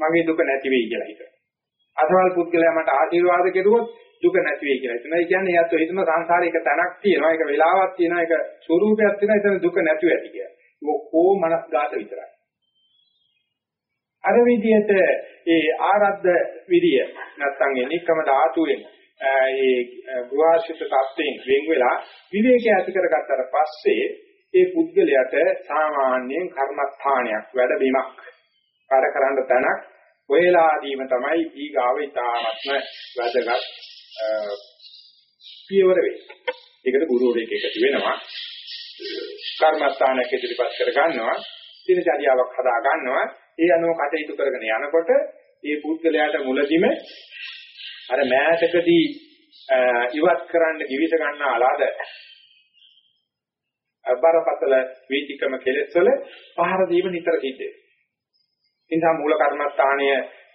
මගේ දුක නැති වෙයි කියලා හිතනවා. අසවල් පුද්ගලයා මට ආශිර්වාද කෙරුවොත් දුක නැති වෙයි කියලා හිතනවා. ඒ කියන්නේ එයාත් හිතන සංසාරේ එක තැනක් තියෙනවා, ඒක වෙලාවක් තියෙනවා, ඒක ස්වરૂපයක් තියෙනවා, එතන දුක නැති වෙයි කියලා. ඔක්කොම මනස්ගත විතරයි. අර විදිහට ඒ ආරද්ධ විරිය නැත්නම් එනිකම ධාතුවෙන් ඒ ගෘහාශිත තත්ත්වයෙන් වෙන් වෙලා විවේකය ඇති කරගත්තට පස්සේ ඒ පුද්ගලයාට සාමාන්‍යයෙන් කර්මස්ථානයක් වැඩ බිමක් කාර්ය කරන්න තැනක් ඔයලාදීම තමයි ඊගාව ඊතාත්ම වැදගත් පියවර වෙන්නේ. ඒකට ගුරුවරයෙක් එකතු වෙනවා. කර්මස්ථානයක් ඉදිරිපත් කර ගන්නවා. දිනචරියාවක් හදා ගන්නවා. ඒ අනුව කටයුතු කරගෙන යනකොට ඒ පුද්ගලයාට මුලදිම අර මෑතකදී ඉවත් කරන්න කිවිස ගන්නාලාද බරපතල වීතිකම කෙලෙස් වල පහර දීම නිතර සිද්ධ වෙනවා. නිසා මූල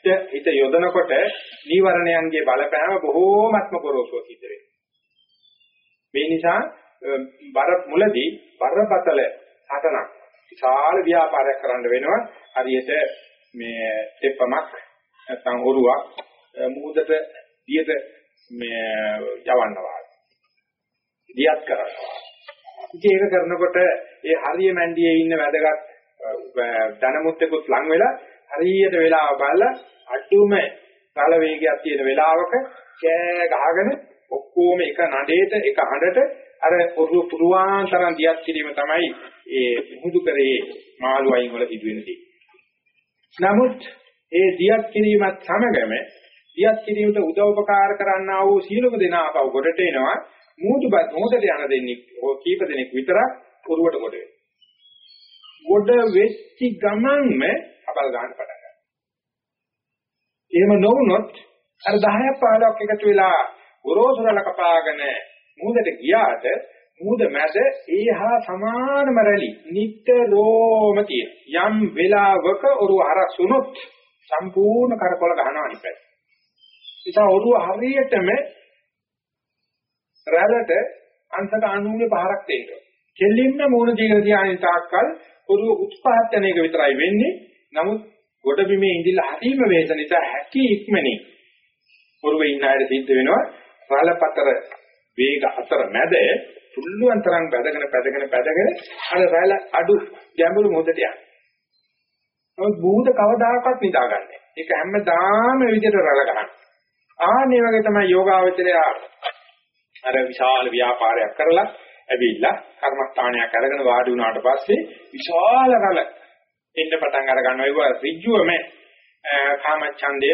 කර්මස්ථානයට හිත යොදනකොට නීවරණයන්ගේ බලපෑම බොහෝමත්ම ගොරෝසුව සිද්ධ වෙනවා. මේ නිසා බර මුලදී බරපතල හතනක් විශාල ව්‍යාපාරයක් කරන්න වෙනවා. හරියට මේ තෙප්පමක් නැත්නම් ඔරුවක් මුහුදට දියට මේ යවන්නවා. දියත් කරනවා. ඉතින් ඒක කරනකොට ඒ හරිය මැන්ඩියේ ඉන්න වැදගත් ධනමුත්තෙකුත් ලං වෙලා හරියට වෙලාව බලලා අඩුම කාල වේගයක් තියෙන වෙලාවක කෑ ගහගෙන ඔක්කොම එක නඩේට එක හඬට අර ඔරුව පුරුවාන් තරම් දියත් කිරීම තමයි ඒ මුහුදු කරේ මාළු අයින් වල සිදුවෙන දේ. නමුත් ඒ දියත් කිරීමත් සමගම දියත් කිරීමට උදව් උපකාර කරන්නා වූ සියලුම දෙනා අපව ගොඩට එනවා මුහුදුපත් මොහොතට යන දෙන්නේ කීප දෙනෙක් විතරක් පුරුවට කොට වෙනවා. ගොඩ වෙච්ච ගමන්ම අපල් ගන්න පටන් ගන්නවා. එහෙම නොවුනොත් අර 10ක් 15ක් එකතු වෙලා ගොරෝසුරල කපාගෙන මූදට ගියාට මූද මැද ඒහා සමානම රැලි නිට්ටරෝම තියෙන. යම් වෙලාවක ඔරුව හරසුනොත් සම්පූර්ණ කරකොල ගහනවා අනිත් පැත්ත. ඉතින් ඔරුව හරියටම රැළට අංශක 90 පහරක් දෙනවා. කෙලින්ම මූණ දීගෙන තියාගෙන තාක්කල් ඔරුව උත්පාදනයක විතරයි වෙන්නේ. නමුත් ගොඩ බිමේ ඉඳිලා හරීම වේද නිසා හැකි ඉක්මනින් ඔරුවේ ඉන්න අයට සිද්ධ වෙනවා රළපතර වේග අතර මැද පුළුවන් තරම් බැදගෙන බැදගෙන බැදගෙන අර රැළ අඩු ගැඹුරු මොහොතට යනවා. නමුත් බුහුද කවදාකවත් නිදාගන්නේ. ඒක හැමදාම මේ විදිහට රැළ ගන්න. ආන්නේ වගේ තමයි යෝගාවචරය අර විශාල ව්‍යාපාරයක් කරලා ඇවිල්ලා කර්මස්ථානයක් අරගෙන වාඩි වුණාට පස්සේ විශාල රළ එන්න පටන් අර ගන්නවා ඒක ඍජුවම කාමච්ඡන්දය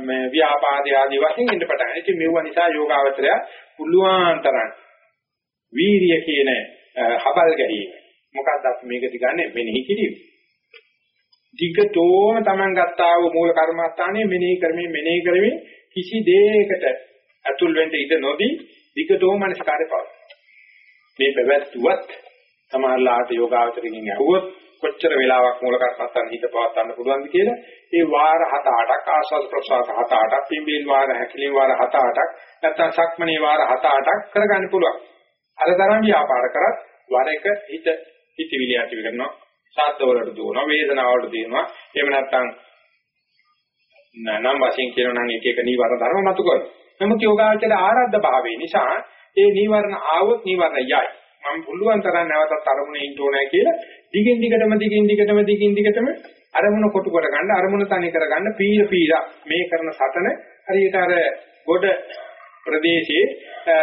මේ ව්‍යාපාදේ ආදී වශයෙන් එන්න පටන් ගන්නවා. ඉතින් මෙව නිසා යෝගාවචරය පුළුවන් තරම් වීරිය කියන හබල් ගැනීම. මොකක්ද අපි මේක දිගන්නේ මෙනෙහි කිරීම. දිගටෝම Taman ගත්තා වූ මූල කර්මස්ථානයේ මෙනෙහි කරමින් මෙනෙහි කරමින් කිසි දෙයකට අතුල් වෙන්න ඉඩ නොදී දිගටෝම මනසකාරය පවතී. මේ පැවැත්වුවත් සමහරලාට යෝගාවචරකින් ඇහුවොත් කොච්චර වෙලාවක් මූල කර්මස්ථාන හිත පවත්වන්න පුළුවන්ද කියලා ඒ වාර 7-8ක් ආස්වාද ප්‍රසවාස 7-8ක් පිම්බීල් වාර හැකිලින් වාර 7-8ක් නැත්නම් සක්මණේ වාර 7-8ක් කරගන්න පුළුවන්. අර තරම් ව්‍යාපාර කරත් වර එක හිත හිතවිලි ඇති වෙනවා. සාද්දවලට දුවනවා, වේදනාවලට දිනනවා. එහෙම නැත්නම් නම් වශයෙන් කියනවා නම් එක එක නීවරණ ධර්ම මතු කරනවා. නමුත් යෝගාචර ආරද්ධ භාවයේ නිසා ඒ නීවරණ ආවොත් නීවරණ යයි. මම පුළුවන් තරම් නැවතත් අරමුණේ ඉන්න ඕනේ කියලා දිගින් දිගටම දිගින් දිගටම දිගින් දිගටම අරමුණ කොටු කර ගන්න අරමුණ තනි කර ගන්න පීර පීරා මේ කරන සතන හරියට අර ගොඩ ප්‍රදේශයේ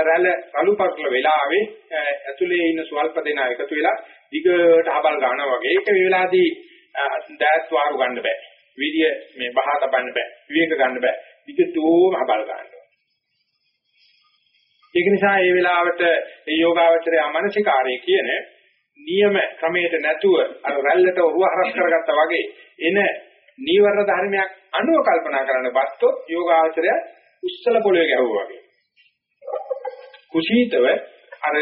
රැළ රළුපක්ල වෙලාවේ ඇතුලේ ඉන්න ස්වල්ප දෙනා එකතු වෙලා දිගට හබල් ගන්නවා වගේ. ඒක වෙලාදී දැස් වාරු ගන්න බෑ. විදිය මේ බහා තබන්න බෑ. විවේක ගන්න බෑ. දිගටම හබල් ගන්නවා. ඒක නිසා මේ වෙලාවට මේ යෝගාවචරය අමනසිකාරය කියන නියම ක්‍රමයට නැතුව අර රැල්ලට උරුව හරස් කරගත්තා වගේ එන නීවරණ ධර්මයක් අනුව කල්පනා කරන්න බත්තොත් යෝගාචරය උස්සල පොළවේ ගැහුවා වගේ. කුසීතව අර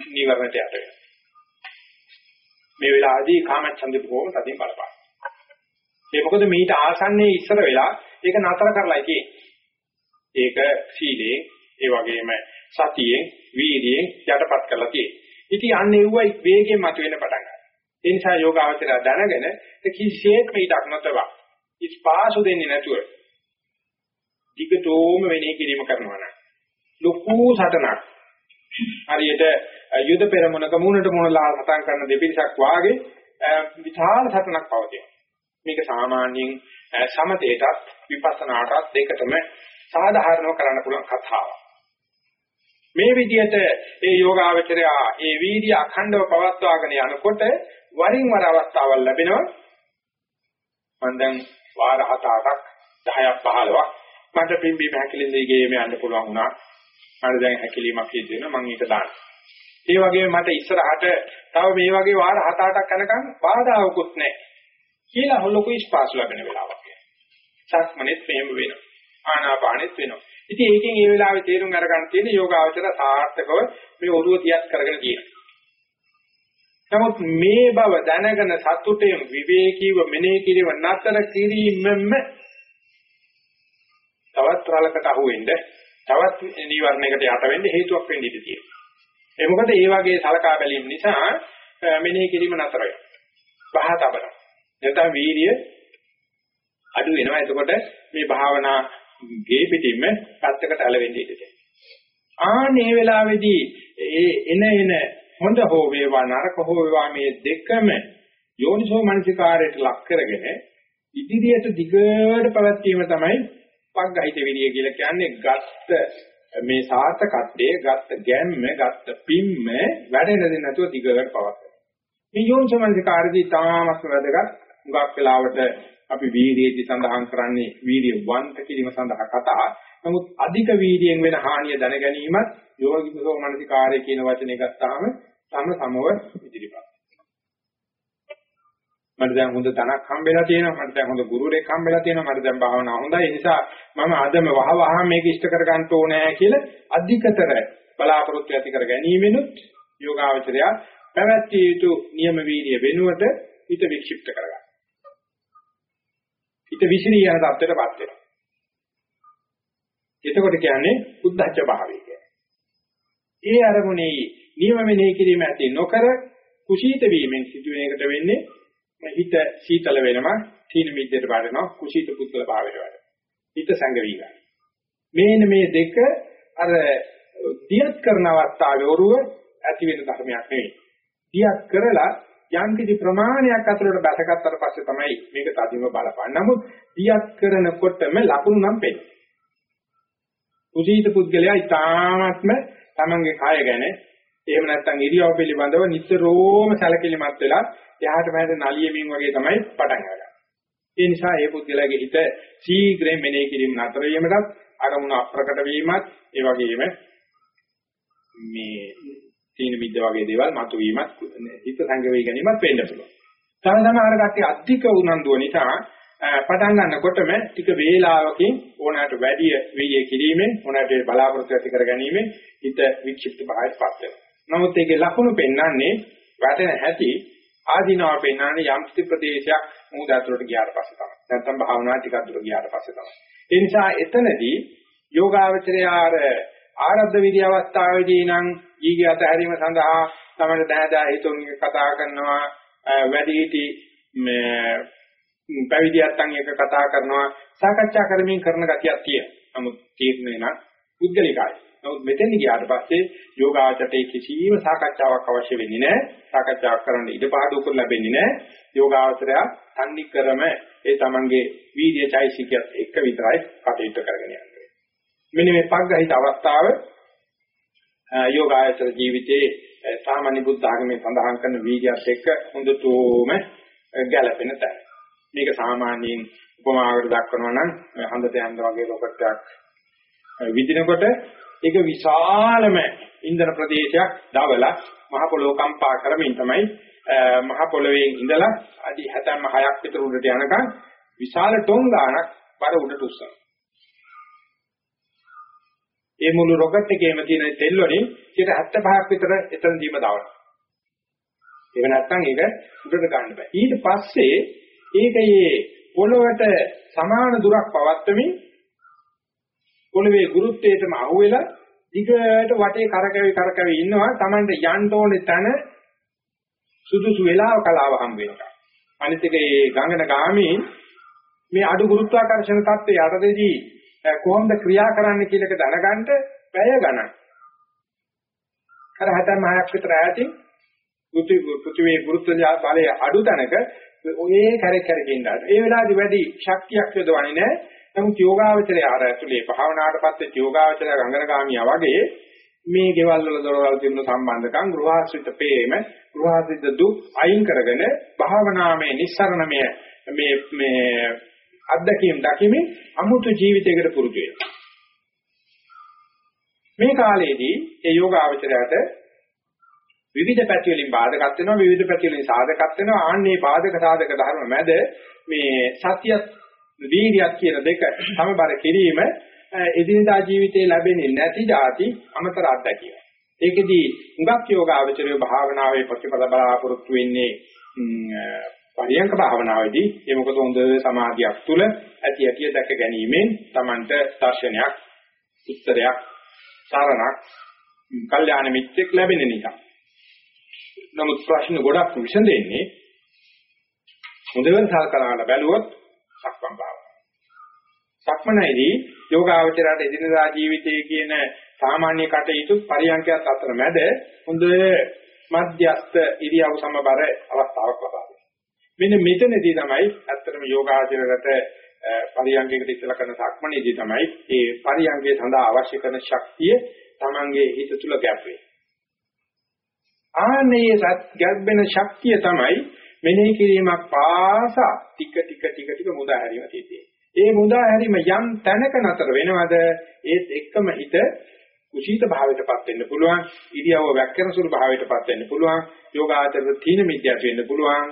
නීවරණට යට වෙනවා. මේ වෙලාවේදී කාමච්ඡන්දේ බොහොම තදින් බලපාන. ඒ මොකද මීට ආසන්නයේ ඉස්සර වෙලා ඒක නතර කරලා තියෙන්නේ. ඒක සීලේ ඒ වගේම සතියෙන් වීර්යයෙන් යටපත් කරලා තියෙන්නේ. ඉතින් අන්න එව්වයි වේගයෙන් මතුවෙන්න පටන් ගන්නවා. ඒ නිසා යෝගාවචරය දැනගෙන කිසිසේත්ම ඊටක් නොතව ඉස්පාසු දෙන්නේ නැතුව දිගටම වෙනේ කිරීම කරනවා නම් ලොකු සටනක් හරියට යුද පෙරමුණක මුණට මුණලා සටන් කරන දෙපිරිසක් වාගේ විශාල සටනක් පවතිනවා. මේක සාමාන්‍යයෙන් සමතේටත් විපස්සනාටත් දෙකටම සාධාරණව කරන්න පුළුවන් කතාවක්. මේ විදිහට ඒ යෝගාවචරය ඒ වීර්ය අඛණ්ඩව පවත්වාගෙන යනකොට වරින් වර අවස්ථාවල් ලැබෙනවා මම දැන් වාර 7-8ක් 10ක් 15ක් මට පිම්බීම හැකිලින් දිගේ මේ යන්න පුළුවන් වුණා. මට දැන් හැකිලීමක් හිතෙනවා මම ඒක දාන්න. ඒ වගේම මට ඉස්සරහට තව මේ වගේ වාර 7-8ක් යනකම් බාධාවකුත් නැහැ. කියලා ලොකු ස්පාස් ලැබෙන වෙලාවක්. සක්මනෙත් මෙහෙම වෙනවා. ආනාපානෙත් වෙනවා. ඉතින් ඒකෙන් ඒ වෙලාවේ තේරුම් අරගන්න තියෙන යෝගාවචර සාර්ථකව මේ ඔරුව තියත් කරගෙන තියෙනවා. නමුත් මේ බව දැනගෙන සතුටෙන් විවේකීව මෙනෙහි කිරීම නතර කිරීමෙන්ම තවත් රලකට අහුවෙන්න තවත් නිවර්ණයකට යට වෙන්න හේතුවක් වෙන්න ඉඩ තියෙනවා. ඒ මොකද මේ වගේ සලකා බැලීම නිසා මෙනෙහි කිරීම නතර වෙනවා. බහතබන. නැත්නම් වීර්ය අඩු වෙනවා. එතකොට මේ භාවනා ගේ පිටින්ම පැත්තකට ඇලවෙන්න ඉඩ තියෙනවා. ආනේ වෙලාවේදී ඒ එන එන හොඳ හෝ වේවා නරක හෝ වේවා මේ දෙකම යෝනිසෝ මනසිකාරයට ලක් කරගෙන ඉදිරියට දිගට පැවැත්වීම තමයි පග්ගහිත විරිය කියලා කියන්නේ ගත්ත මේ සාර්ථකත්වයේ ගත්ත ගැම්ම ගත්ත පිම්ම වැඩෙන දෙ නැතුව දිගට පවත්වන. මේ යෝනිසෝ මනසිකාරදී තාමත් වැදගත්. හුඟක් වෙලාවට අපි වීර්යයේදී සඳහන් කරන්නේ වීර්ය වන්ත කිරීම සඳහා කතා. නමුත් අධික වීර්යයෙන් වෙන හානිය දැන ගැනීමත් යෝගිකෝ මනසිකාරය කියන වචනේ ගත්තාම තම සමව ඉදිරිපත්. මට දැන් හොඳ තනක් හම්බෙලා තියෙනවා මට දැන් හොඳ ගුරුවරයෙක් හම්බෙලා තියෙනවා මට දැන් භාවනාව හොඳයි ඒ නිසා මම අදම වහ වහ මේක ඉෂ්ට කර ගන්න ඕනේ කියලා අධිකතර බලාපොරොත්තු ඇති කර ගැනීමෙනුත් යෝගාවචරය පැවැත්විය යුතු නියම වීර්ය වෙනුවට හිත වික්ෂිප්ත කරගන්න. හිත විසිරී යන තත්ත්වයටපත් වෙනවා. එතකොට කියන්නේ උද්දච්ච භාවය කියන්නේ. ඒ අරමුණේ නියම මෙනෙහි කිරීම ඇති නොකර කුසීත වීමෙන් සිදුවෙන එකට වෙන්නේ හිත සීතල වෙනවා, තීන මිද්දේට වඩනවා, කුසීත පුද්ගල භාවයට වඩනවා. හිත සංගවි ගන්න. මේන මේ දෙක අර දියත් කරන අවස්ථාවේ ඔරුව ඇති වෙන ධර්මයක් නෙවෙයි. දියත් කරලා යම් කිසි ප්‍රමාණයක් අතුරට බැසගත්තට පස්සේ තමයි මේක තදින්ම බලපන්නේ. නමුත් දියත් කරනකොටම ලකුණු නම් පෙන්නේ. උසීත පුද්ගලයා ඊ타ත්ම තමන්ගේ කය ගැන එහෙම නැත්නම් ඉරියව් පිළිබඳව නිතරම සැලකිලිමත් වෙලා එහාට මෙහාට නලියමින් වගේ තමයි පටන් ගන්නේ. ඒ නිසා මේ පුද්ගලයාගේ හිත ශීඝ්‍රයෙන් මෙනෙහි කිරීම නතර වීමටත් අරමුණ අප්‍රකට වීමත් ඒ වගේම මේ තීන මිද්ද වගේ දේවල් මතුවීමත් හිත සංගවේ ගැනීමත් වෙන්න පුළුවන්. තව සමහර කට්ටිය අධික උනන්දුව නිසා පටන් ගන්නකොටම ටික වේලාවකින් ඕනෑමට වැඩි වීර්ය කිරීමෙන් ඕනෑමට බලාපොරොත්තු ඇති කර ගැනීමෙන් හිත වික්ෂිප්ත භාවයට පත් වෙනවා. නමුත් ඒකේ ලක්ෂණ පෙන්වන්නේ වැටෙන හැටි ආධිනව පෙන්වන්නේ යම් කිසි ප්‍රදේශයක් මුහුද ඇතුළට ගියාට පස්සේ තමයි. නැත්නම් භාවනා ටිකක් දුර ගියාට පස්සේ තමයි. ඒ නිසා එතනදී යෝගාවචරය ආර ආරද්ධ විදි අවස්ථාවේදී නම් ඊගේ අතහැරීම සඳහා තමයි දැනදා හිතුන් කතා කරනවා වැඩි හිටි මේ පැවිදියත්න් එක කතා කරනවා සාකච්ඡා කරමින් කරන ගතියක් තියෙනවා. නමුත් තීරණේ නම් පුද්ගලිකයි. නමුත් මෙතෙන් ගියාට පස්සේ යෝගාචරයේ කිසිම සාකච්ඡාවක් අවශ්‍ය වෙන්නේ නැහැ. සාකච්ඡාවක් කරන්න ඉඩ පාඩුවකුත් ලැබෙන්නේ නැහැ. යෝගාචරය තන්නි ක්‍රම ඒ තමන්ගේ වීර්ය චෛසිකයත් එක්ක විතරයි කටයුතු කරගෙන යන්නේ. මෙන්න මේ පග්ගහිත අවස්ථාව යෝගාචර ජීවිතයේ සාමාන්‍ය බුද්ධ ආගමේ සඳහන් කරන වීර්යයත් එක්ක හොඳටම ගැළපෙන තැන. මේක සාමාන්‍යයෙන් උපමාවකට දක්වනවා නම් හඳට යන්න වගේ රොකට් එකක් විදිනකොට ඒක විශාලම ඉන්ධන ප්‍රදේශයක් දවලා මහ පොළොව කම්පා කරමින් තමයි මහ පොළොවේ ඉඳලා අඩි 76ක් විතර උඩට යනකම් විශාල ටොංගානක් බර උඩට උස්සනවා. ඒ මුළු රොකට් එකේම තියෙන තෙල් වලින් 75ක් විතර එතනදීම දානවා. ඒක නැත්තම් ඒක උඩට ගන්න බෑ. ඊට පස්සේ ඒකයේ පොළොවට සමාන දුරක් පවත්වමින් පොළවේ ගුරුත්වයටම අහුවෙලා දිගට වටේ කරකැවි කරකැවි ඉන්නවා. Tamante යන්න ඕනේ තැන සුදුසු වෙලාව කලාව හම් වෙනවා. අනිත් එක ඒ ගංගන ගාමී මේ අඩු ගුරුත්වාකර්ෂණ තත්ත්වයේ යටතේදී කොහොමද ක්‍රියා කරන්න කියලා එක දැනගන්න පැය ගණන්. අර හතම හයක් විතර ඈතින් පෘථිවියේ ගුරුත්ව බලය අඩු තැනක ඔයේ කැරක් කැරක ඉන්නවා. ඒ වෙලාවේදී වැඩි ශක්තියක් යොදවන්නේ නැහැ. නමුත් යෝගාවචරය අර ඇතුලේ භාවනාවටපත් වෙච්ච යෝගාවචරය රංගනගාමියා වගේ මේ ගෙවල් වල දොරවල් තිබුණු සම්බන්ධකම් ගෘහාශ්‍රිත ප්‍රේම ගෘහාශ්‍රිත දුක් අයින් කරගෙන භාවනාමය නිස්සරණමය මේ මේ අත්දැකීම් දකිමින් අමුතු ජීවිතයකට පුරුදු වෙනවා. මේ කාලේදී ඒ යෝගාවචරයට විවිධ පැති වලින් බාධකත් වෙනවා විවිධ පැති වලින් සාධකත් වෙනවා ආන්නේ බාධක සාධක ධර්ම මැද මේ සත්‍ය වීර්යයක් කියන දෙක සමබර කිරීම එදිනදා ජීවිතේ ලැබෙන්නේ නැති જાති අමතර අත්දැකීම. ඒකෙදී හුඟක් යෝගාවචරයේ භාවනාවේ ප්‍රතිඵල බලාපොරොත්තු වෙන්නේ පරියංක භාවනාවේදී ඒ මොකද හොඳ සමාධියක් තුල ඇති ඇතිය දැක ගැනීමෙන් Tamanට දර්ශනයක් උත්තරයක් සාරණක් කල්යාණ මිත්‍යෙක් ලැබෙන නිසා. නමුත් ප්‍රශ්න ගොඩක් විසඳෙන්නේ හොඳට සාකරලා බැලුවොත් සක්මන් භාවනාව. සක්මනේදී යෝගාවචරයට එදිනදා ජීවිතයේ කියන සාමාන්‍ය කටයුතු පරියන්කයක් අතර මැද හොඳ මධ්‍යස්ත ඉරියව් සමබර අවස්ථාවක් ලබා දෙනවා. මෙන්න මෙතනදී තමයි ඇත්තටම යෝගාචරයට පරියන්කයකට ඉස්සලා කරන සක්මනේදී තමයි ඒ පරියන්කේ සඳහා අවශ්‍ය කරන ශක්තිය Tamange හිත තුල ගැප්වේ. ආනේ ගැබ්බෙන ශක්තිය තමයි මෙනෙහි කිරීමක් පාසා ටික ටික ටික ටික මුදා හැරීම තියෙන්නේ. ඒ මුදා හැරීම යම් තැනක නතර වෙනවද ඒත් එක්කම හිත කුසීත භාවයටපත් වෙන්න පුළුවන් ඉරියව්ව වැක්කෙන සුළු භාවයටපත් වෙන්න පුළුවන් යෝගාචර තීන මිද්‍යාට වෙන්න පුළුවන්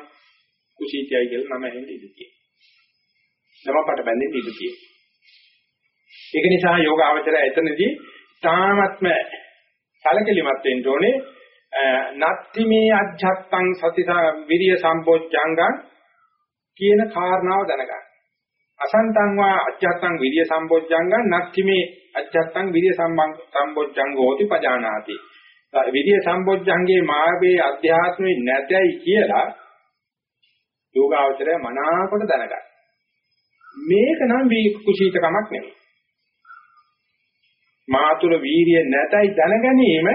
කුසීතයයි කියලා නම හෙන්න ඉඳී තියෙනවා. නමකට බැඳෙන්න ඉඳී තියෙනවා. ඒක නිසා යෝගාචරය එතනදී තාමත්ම සැලකිලිමත් වෙන්න ඕනේ නත්ති මේ අජ්ජත්තං සති විරිය සම්පෝච්ඡංගං කියන කාරණාව දැනගන්න. අසන්තං වා අජ්ජත්තං විරිය සම්පෝච්ඡංගං නත්ති මේ අජ්ජත්තං විරිය සම්පෝච්ඡංගෝති පජානාති. විරිය සම්පෝච්ඡංගේ මාර්ගයේ අධ්‍යාත්මේ නැතයි කියලා යෝගාවචරය මනාකොට දැනගන්න. මේක නම් වී කුසීතකමක් නෙවෙයි. මාතුල වීරිය නැතයි දැන ගැනීම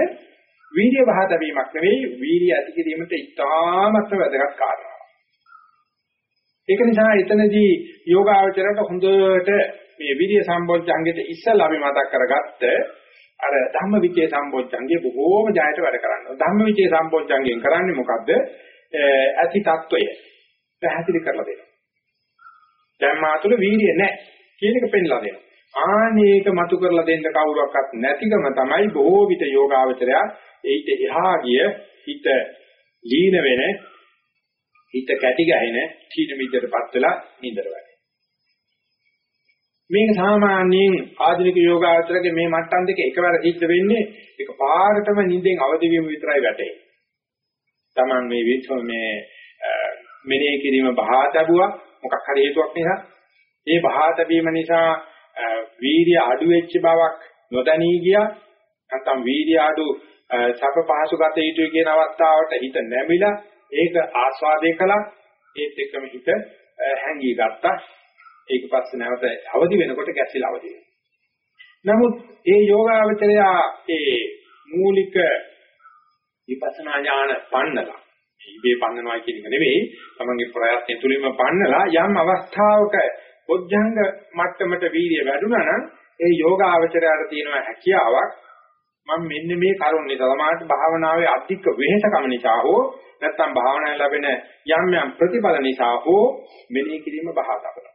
වීර්ය වහදවීමක් නෙවෙයි වීර්ය ඇති කිරීමට ඉතාමත්ම වැදගත් කාරණාවක්. ඒක නිසා එතනදී යෝගාවචරයට හොඳට මේ විරිය සම්බොජ්ජංගෙට ඉස්සලා අපි මතක් කරගත්ත අර ධම්මවිචේ සම්බොජ්ජංගේ බොහෝම ජයයට වැඩ කරනවා. ධම්මවිචේ සම්බොජ්ජංගෙන් කරන්නේ මොකද්ද? ඇති తত্ত্বය පැහැදිලි කරලා දෙනවා. දැන් මාතුල වීර්ය නැහැ කියන එක පෙන්ලා දෙනවා. ආනේක මතු කරලා දෙන්න කවුරක්වත් නැතිකම තමයි බොහෝ විට යෝගාවචරයා ඒිට එහා ගිය හිත ලීන වෙන හිත කැටි ගැහෙන තීන මිද්දටපත් වෙලා නින්දර වැටෙනවා. මේක සාමාන්‍යයෙන් ආධුනික යෝගාවචරගේ මේ මට්ටම් දෙක එකවර සිද්ධ වෙන්නේ එක පාරටම නිින්දෙන් අවදි වීම විතරයි වැටෙන්නේ. Taman මේ විශ්ව මේ මෙනෙහි කිරීම බහා තබුවා. මොකක් හරි හේතුවක් නිසා. ඒ බහා තැබීම නිසා වීර්ය අඩු වෙච්ච බවක් නොදැනී ගියා. නැත්නම් වීර්ය අඩු සැප පහසු ගත යුතුයි කියන අවස්ථාවට හිත නැමිලා ඒක ආස්වාදේ කළා. ඒත් එක්කම හිත හැංගී ගත්තා. ඒක පස්සේ නැවත අවදි වෙනකොට ගැසිලා අවදි නමුත් ඒ යෝගාවචරය ඒ මූලික විපස්සනා ඥාන පන්නලා ඉබේ පන්නනවා කියන එක නෙවෙයි තමන්ගේ ප්‍රයත්න තුලින්ම පන්නලා යම් අවස්ථාවක බොද්ධංග මට්ටමට වීර්ය වැඩුණා නම් ඒ යෝගාවචරයට තියෙන හැකියාවක් මම මෙන්න මේ කරුණ නිසා සමාජ භාවනාවේ අධික වෙහෙසකම නිසා හෝ නැත්නම් භාවනාවේ ලැබෙන යම් යම් ප්‍රතිඵල නිසා හෝ මෙනෙහි කිරීම බහා තබනවා.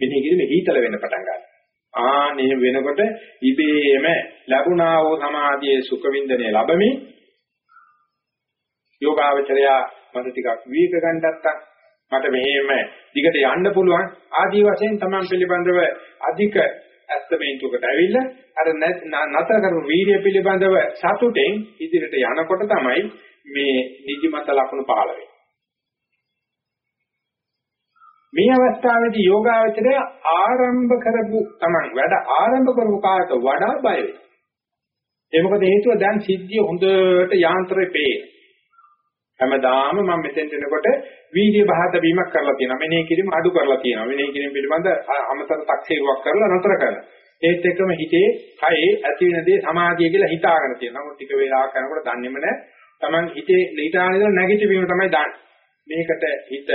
මෙනෙහි කිරීම හීතල වෙන්න පටන් ගන්නවා. ආනේ වෙනකොට ඉබේම ලැබුණා වූ සමාධියේ සුඛ වින්දනය ලැබෙමි. යෝගාවචරයා මට ටිකක් වීක ගන්නටත් මට මෙහෙම දිගට යන්න පුළුවන් ආදී වශයෙන් තමන් පිළිබඳව අධික ඇත්තමේන්තුකට ඇවිල්ලා අර නතර කරපු වීර්ය පිළිබඳව සතුටෙන් ඉදිරියට යනකොට තමයි මේ නිදිමත ලක්ෂණ පහළ වෙන්නේ. මේ අවස්ථාවේදී යෝගාවචරය ආරම්භ කරපු තමන් වැඩ ආරම්භ කරපු කාට වඩා බය වෙනවා. ඒ මොකද හේතුව දැන් සිද්ධිය හොඳට යාන්ත්‍රේ පේන. හැමදාම මම මෙතෙන් එනකොට වීඩියෝ බහත වීමක් කරලා තියෙනවා. මෙනේ කිරීම අඩු කරලා තියෙනවා. මෙනේ කිරීම පිළිබඳ අමතර තක්සේරුවක් කරලා නතර කරලා. ඒත් එක්කම හිතේ කයේ ඇති වෙන දේ සමාධිය කියලා හිතාගෙන තියෙනවා. නමුත් ටික වේලාවක් යනකොට දන්නේම නැහැ. Taman හිතේ ඊටානේ නැගිටිවීම තමයි දාන්නේ. මේකට හිත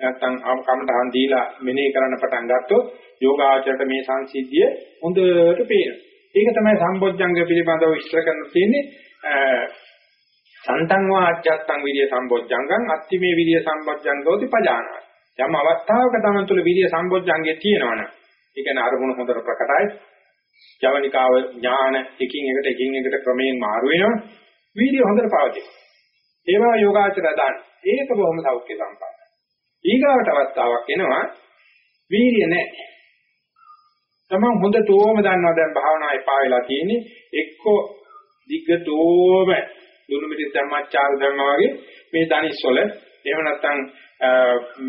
නැත්තම් කමටහන් දීලා මෙනෙහි කරන්න පටන් ගත්තොත් යෝගාචරයට මේ සංසිද්ධිය හොඳට පේනවා. ඒක තමයි සම්බොජ්ජංග පිළිබඳව විස්තර කරන්න තියෙන්නේ. සන්තං වා අජ්ජත්තං විරිය සම්බොජ්ජංගං අත්තිමේ විරිය සම්බොජ්ජංගෝති පජානාති. යම් අවස්ථාවක තමන් තුළ විරිය සම්බොජ්ජංගේ තියෙනවනේ. ඒ කියන්නේ අරමුණ හොඳට ප්‍රකටයි. ජවනිකාව ඥාන එකින් එකට එකින් එකට ක්‍රමයෙන් මාරු වෙනවා. වීර්ය හොඳට පවතී. ඒවා යෝගාචර දාන්න. ඒක බොහොම සෞඛ්‍ය සම්පන්නයි. ඊගාවට අවස්ථාවක් එනවා වීර්ය නැහැ. තමන් හොඳටම දන්නවා දැන් භාවනා එපා වෙලා තියෙන්නේ එක්කෝ දිග්ගතෝම දුනු මිටි ධම්මචාර ධර්ම වගේ මේ දනිස්සොල එහෙම නැත්නම්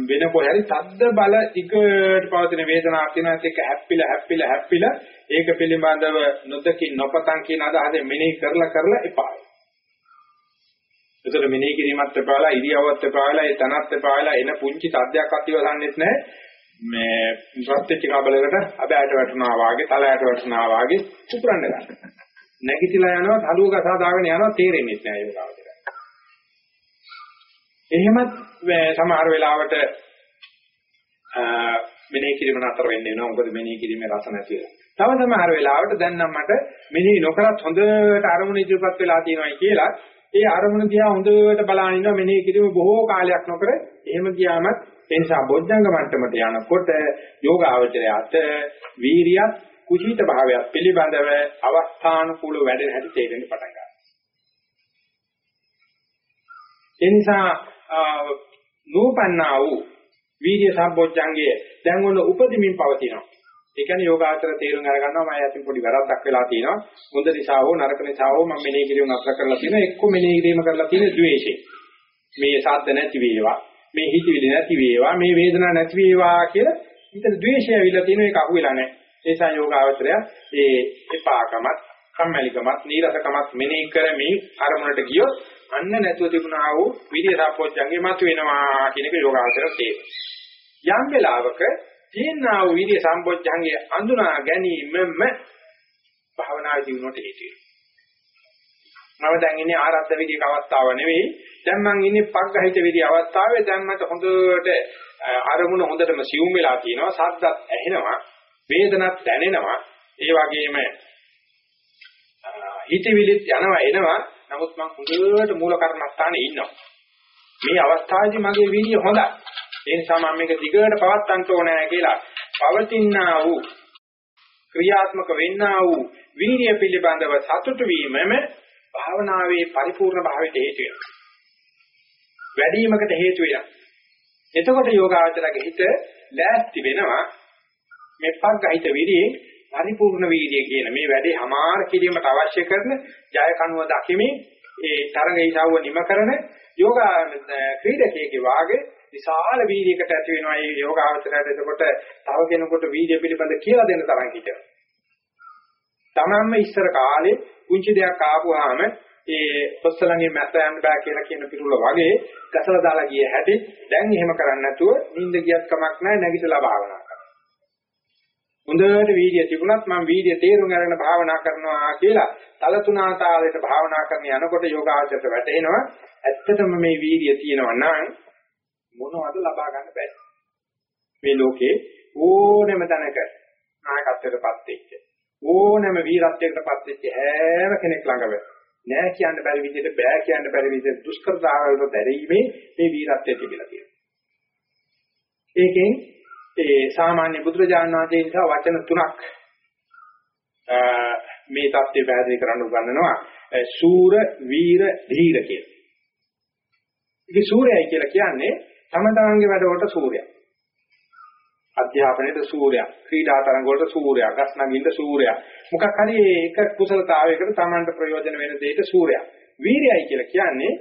වෙන කොහරි තද්ද බල ටිකට පවතින වේදනාවක් තියෙනවා ඒක හැප්පිලා හැප්පිලා හැප්පිලා ඒක පිළිබඳව නොදකින් නොපතන් කියන අදහසෙන් මෙනෙහි කරලා කරලා එපා. ඒතර මෙනෙහි කිරීමත් එපාලා ඉරියව්වත් එපාලා ඒ තනත් එපාලා එන පුංචි තද්දයක් අතිවලන්නෙත් නැහැ. මේ රත්ත්‍ච්ච කබලකට අබෑට වටනවා වාගේ තලයට වටනවා වාගේ උපුරන්න ගන්න. නැගිටලා යනවා තලුව ගසා දාගෙන යනවා තේරෙන්නේ නැහැ යෝගාවචරය. එහෙමත් සමහර වෙලාවට මෙනෙහි කිරීම නතර වෙන්නේ නෝ මොකද මෙනෙහි කිරීමේ රස නැති වෙලා. තව සමහර වෙලාවට දැන් නම් මට මෙනෙහි නොකරත් හොඳට අරමුණ ඉදිරිපත් වෙලා තියෙනවායි කියලා ඒ අරමුණ දිහා හොඳට බලාගෙන ඉන්නවා මෙනෙහි කිරීම බොහෝ කාලයක් නොකර එහෙම ගියාමත් ඒ නිසා බොජ්ජංග මට්ටමට යනකොට යෝගාවචරයට වීරියත් කුසීත භාවයක් පිළිබඳව අවස්ථානුකූල වැඩෙන හැටි තේරෙන්න පටන් ගන්නවා. ඒ නිසා නූපන්නා වූ වීර්ය සම්බොජ්ජංගයේ දැන් ඔන්න උපදිමින් පවතිනවා. ඒ කියන්නේ යෝගාචර තේරුම් අරගන්නවා මම ඇතින් පොඩි වැරද්දක් වෙලා තියෙනවා. හොඳ නිසා හෝ නරක නිසා හෝ මම මෙනෙහි කිරීම නතර කරලා තියෙනවා. එක්ක මෙනෙහි කිරීම කරලා තියෙන ද්වේෂය. මේ සාද්ද නැති වේවා. මේ හිතවිලි නැති වේවා. මේ වේදනාවක් නැති වේවා කියලා හිතේ ද්වේෂය ඇවිල්ලා තියෙන එක අහුවෙලා නැහැ. ඒ නිසා යෝගාචරය ඒ එපාකමත් කම්මැලිකමත් නීරසකමත් මෙනෙහි කරමින් අරමුණට ගියොත් අන්න නැතුව තිබුණා වූ විරිය සම්පෝඥංගේ මත වෙනවා කියන එක යෝගාචර තේරෙනවා. යම් වෙලාවක තියෙනා වූ විරිය සම්පෝඥංගේ අඳුනා ගැනීමම භාවනා ජීවනට හේතු වෙනවා. මම දැන් ඉන්නේ ආරද්ධ විදියක අවස්ථාව නෙවෙයි. දැන් මම ඉන්නේ පග්ගහිත විදිය අවස්ථාවේ දැන් මට හොඳට අරමුණ හොඳටම සියුම් වෙලා තියෙනවා. සද්දත් ඇහෙනවා. වේදනත් දැනෙනවා. ඒ වගේම හිතවිලිත් යනවා එනවා නමුත් මම හොඳට මූල කර්මස්ථානේ ඉන්නවා. මේ අවස්ථාවේදී මගේ වීර්ය හොඳයි. ඒ නිසා මම මේක දිගට පවත්වන්න ඕනෑ කියලා පවතිනා වූ ක්‍රියාත්මක වෙන්නා වූ වීර්ය පිළිබඳව සතුටු වීමම භාවනාවේ පරිපූර්ණ භාවයට හේතු වෙනවා. වැඩිවීමකට හේතු වෙනවා. එතකොට යෝගාචරගේ හිත ලෑස්ති වෙනවා මේ පග්ගහිත විරියේ පරිපූර්ණ වීර්යය කියන මේ වැඩේ හමාර කිරීමට අවශ්‍ය කරන ජය කණුව දකිමින් ඒ තරඟ ඊසාව නිම කරන යෝග ක්‍රීඩකයේ වාගේ විශාල වීර්යයකට ඇති වෙනවා. මේ යෝගාවචරයට එතකොට තව කෙනෙකුට වීර්ය පිළිබඳ කියලා දෙන්න තරම් හිතෙනවා. තමන්ම ඉස්සර කාලේ පුංචි දෙයක් ආපුවාම ඒ පොස්සලංගේ මැත යන්න බෑ කියලා කියන පිරුල වගේ ගසලා දාලා ගිය හැටි දැන් එහෙම කරන්නේ නැතුව නිින්ද ගියත් කමක් නැහැ නැගිටලා භාවනා හොඳට වීර්යය තිබුණත් මම වීර්යය තේරුම් අරගෙන භාවනා කරනවා කියලා තලතුණාතාලයට භාවනා කරන යනකොට යෝගාචරයට වැටෙනවා ඇත්තටම මේ වීර්යය තියෙනවා නම් මොනවද ලබා ගන්න බැහැ මේ ලෝකේ ඕනෑම තැනක නායකත්වයටපත් වෙච්ච ඕනෑම වීරත්වයකටපත් වෙච්ච හැම කෙනෙක් ළඟම නෑ කියන්න බැරි විදිහට බෑ කියන්න බැරි විදිහට දුෂ්කරතාවවලට දැරීමේ මේ වීරත්වය තිබිලා තියෙනවා. ඒකෙන් ඒ සාමාන්‍ය බුදුරජාණන් වහන්සේ නිසා වචන තුනක් මේ தත්ත්වය පැහැදිලි කරන්න උගන්වනවා සූර වීර ධීර කියලා. ඉතින් සූර්යයි කියලා කියන්නේ තම තමන්ගේ වැඩවලට සූර්යයා. අධ්‍යාපනයේට සූර්යයා, ක්‍රීඩා තරඟ වලට සූර්යයා, ගස් නගින්න සූර්යයා. මොකක් හරි එක කුසලතාවයකට තමන්ට ප්‍රයෝජන වෙන දෙයක සූර්යයා. වීරයයි කියලා කියන්නේ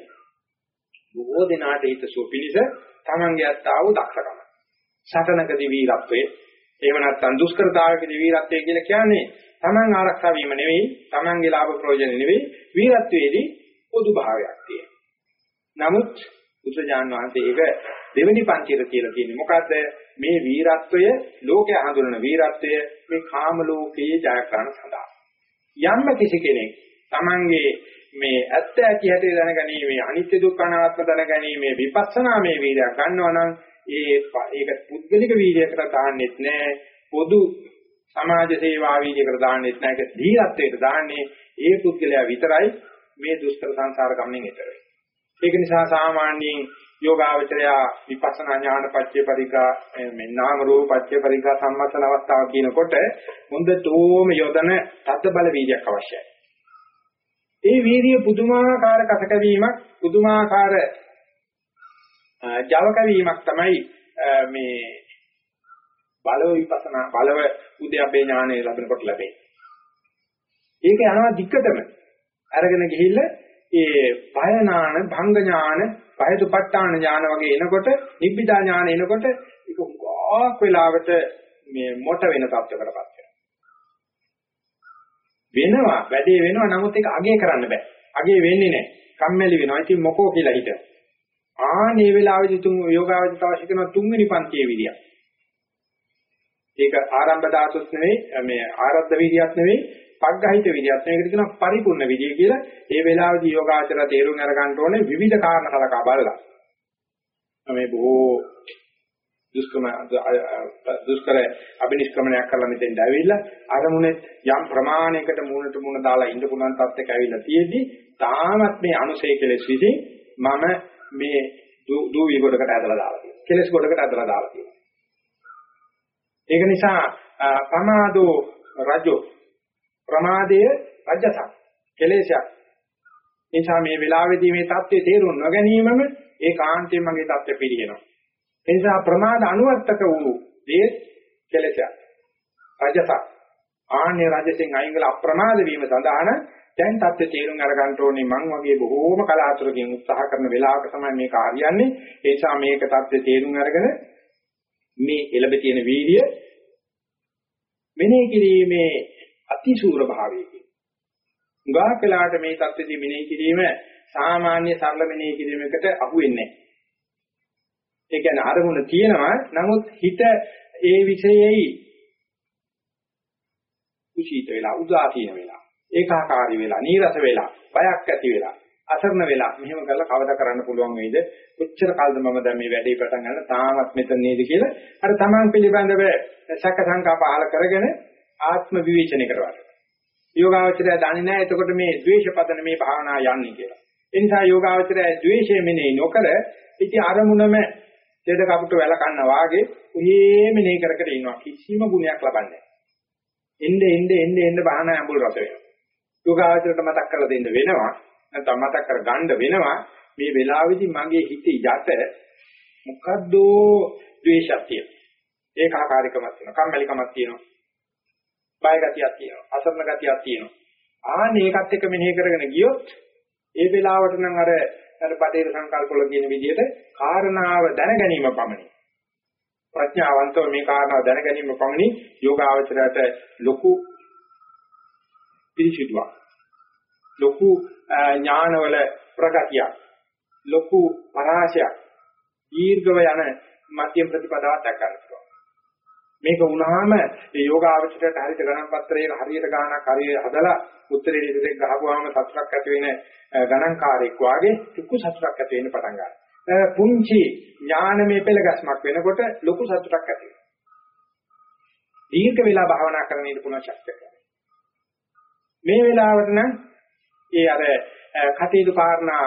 බොහෝ දෙනාට හිතසුව පිණිස තමන්ගේ අත්තා වූ දක්ෂකම. සටනකදී වීරත්වයේ එහෙම නැත්නම් දුෂ්කරතාවකදී වීරත්වය කියලා කියන්නේ Taman ආරක්ෂා වීම නෙවෙයි Tamanගේ ලාභ ප්‍රයෝජන නෙවෙයි වීරත්වයේදී පොදු භාවයක් තියෙනවා. නමුත් බුදුජාන් වහන්සේ ඒක දෙවෙනි පන්තියට කියලා කියන්නේ මොකද්ද? මේ වීරත්වය ලෝකය හඳුනන වීරත්වය මේ කාම ලෝකයේ ජයග්‍රහණ සඳහා. යම්ම කිසි කෙනෙක් Tamanගේ මේ ඇත්ත ඇති හැටි දැනගැනීමේ අනිත්‍ය දුක්ඛ අනාත්ම දැනගැනීමේ විපස්සනා මේ වීර්යය ගන්නවා නම් ඒ ඒක පුද්ගලික වීර්යයකට දාන්නෙත් නෑ පොදු සමාජ සේවා වීර්යයකට දාන්නෙත් නෑ ඒක දීහත්වයට දාන්නේ ඒ පුද්ගලයා විතරයි මේ දුෂ්කර සංසාර ගමනෙන් එතර වෙන්නේ. ඒක නිසා සාමාන්‍යයෙන් යෝගාවචරය විපස්සනා ඥාන පත්‍ය පරිකා මේ නාම රූප පත්‍ය පරිකා සම්මතන අවස්ථාව කියනකොට හොඳටම යොදන තත් බල වීර්යයක් අවශ්‍යයි. ඒ වීර්ය පුදුමාකාර කසකවීමක් පුදුමාකාර ජවක වීමක් තමයි මේ බලව විපස්සනා බලව උද්‍යප්පේ ඥානය ලැබෙනකොට ලැබෙන්නේ. ඒක යනවා දික්කටම අරගෙන ගිහිල්ලා ඒ බය ඥාන, භංග ඥාන, බයදුපට්ඨාන ඥාන වගේ එනකොට නිබ්බිදා ඥාන එනකොට ඒක උගාක් වෙලාවට මේ මොට වෙන තත්ත්වයකටපත් වෙනවා. වෙනවා වැඩේ වෙනවා නමුත් ඒක අගේ කරන්න බෑ. අගේ වෙන්නේ නැහැ. කම්මැලි වෙනවා. ඉතින් මොකෝ කියලා හිතනවා. ආනේ වෙලාවේදී තුන් යෝගාවචිත අවශ්‍ය කරන තුන්වෙනි පන්තියේ විදිය. ඒක ආරම්භ ධාතුත් නෙවෙයි මේ ආරද්ධ විදියක් නෙවෙයි පග්ගහිත විදියක් මේකට කියනවා පරිපූර්ණ විදිය කියලා. ඒ වෙලාවේදී යෝගාචර තේරුම් අරගන්න ඕනේ විවිධ කාරණා කලකා බලලා. මේ බොහෝ දුෂ්කම දුෂ්කර අබිනිෂ්ක්‍මණයක් කරලා මෙතෙන්ට ඇවිල්ලා අරමුණේ යම් ප්‍රමාණයකට මූණට මූණ දාලා ඉන්න පුළුවන් තත්ත්වයක ඇවිල්ලා තියෙද්දි තාමත් මේ අනුසය කෙලෙස් විසින් මම මේ දූවි ගොඩකට ඇදලා දාලා තියෙනවා. කෙලස් ගොඩකට ඇදලා දාලා තියෙනවා. ඒක නිසා ප්‍රමාදෝ රජෝ ප්‍රමාදය රජසක් කෙලෙසක්. නිසා මේ වෙලාවේදී මේ தත්ත්වය තේරුම් නොගැනීමම ඒකාන්තයෙන් මගේ தත්ත්වය පිළිගෙනවා. ඒ නිසා ප්‍රමාද අනුවර්තක වූ දේ කෙලෙසක්. රජසක්. ආන්‍ය රජයෙන් අයින් වෙලා අප්‍රමාද වීම සඳහා දැන් தත්ත්‍ය තේරුම් අරගන්න ඕනේ. මං වගේ බොහෝම කලාතුරකින් උත්සාහ කරන වෙලාවක තමයි මේක හරියන්නේ. ඒ නිසා මේක தත්ත්‍ය තේරුම් අරගෙන මේ එළඹ තියෙන වීර්ය මෙනෙහි කිරීමේ අතිශූර භාවයකින්. උගා කලාට මේ தත්ත්‍යදී මෙනෙහි කිරීම සාමාන්‍ය සරල මෙනෙහි කිරීමකට අහු වෙන්නේ නැහැ. ඒ කියන්නේ අරමුණ තියෙනවා. නමුත් හිත ඒ විෂයෙහි කුසීත වෙලා උදාසීන වෙලා ඒකාකාරී වෙලා නීරස වෙලා බයක් ඇති වෙලා අසරණ වෙලා මෙහෙම කරලා කවදා කරන්න පුළුවන් වෙයිද? කොච්චර කාලද මම දැන් මේ වැඩේ පටන් ගන්න? තාමත් මෙතන නේද කියලා අර තමන් පිළිබඳව සැක සංකා පහල කරගෙන ආත්ම විවේචනය කරවල යෝගාවචරය දන්නේ නැහැ. එතකොට මේ ද්වේෂ පදන මේ භාවනා යන්නේ කියලා. ඒ නිසා යෝගාවචරය ද්වේෂය මෙනෙහි නොකර ඉති අරමුණම දෙඩ කපුට වැල කන්නා වාගේ උහේ මෙනෙහි කර කර ඉන්නවා. කිසිම ගුණයක් ලබන්නේ එnde එnde එnde එnde බහන ඇඹුල් රස වෙනවා. යෝගාවචරයට මතක් කරලා දෙන්න වෙනවා. නැත්නම් මතක් කර ගන්න වෙනවා. මේ වෙලාවේදී මගේ හිතේ යට මොකද්ද ද්වේෂයක් තියෙනවා. ඒකාකාරීකමක් තියෙනවා. කම්මැලිකමක් තියෙනවා. බය ගතියක් තියෙනවා. අසරණ ගතියක් තියෙනවා. ආන්නේ ඒකත් එක්ක මෙනෙහි කරගෙන ගියොත් ඒ වෙලාවට නම් අර අර බටේර සංකල්ප වල කියන විදිහට කාරණාව දැන ගැනීම පමණයි. ප්‍රඥාවන්තව මේ කාරණාව දැන ගැනීම පමණි. යෝගාවචරයට ලොකු පිළිසිදුවක් ලොකු ඥානවල ප්‍රගතියක්. ලොකු පරාශයක් දීර්ඝව යන මධ්‍යම ප්‍රතිපදාවක් දක්වන්න පුළුවන් මේක වුණාම මේ යෝගාවචරයට හරියට ගණන් පත්‍රයේ හරියට ගානක් හරියට හදලා උත්තරේ ඉදිරියට ගහපුවාම සතුටක් ඇති වෙන ගණන්කාරයෙක් වාගේ සුකු සතුටක් ඇති වෙන්න පටන් ගන්නවා. පුංචි ඥානමය පෙළගස්මක් වෙනකොට ලොකු සතුටක් ඇති වෙනවා. දීර්ඝ වේලා භාවනා කරන්න ඉන්න පුළුවන් ශක්තියක්. මේ වෙලාවට නම් ඒ අර කටයුතු කාරණා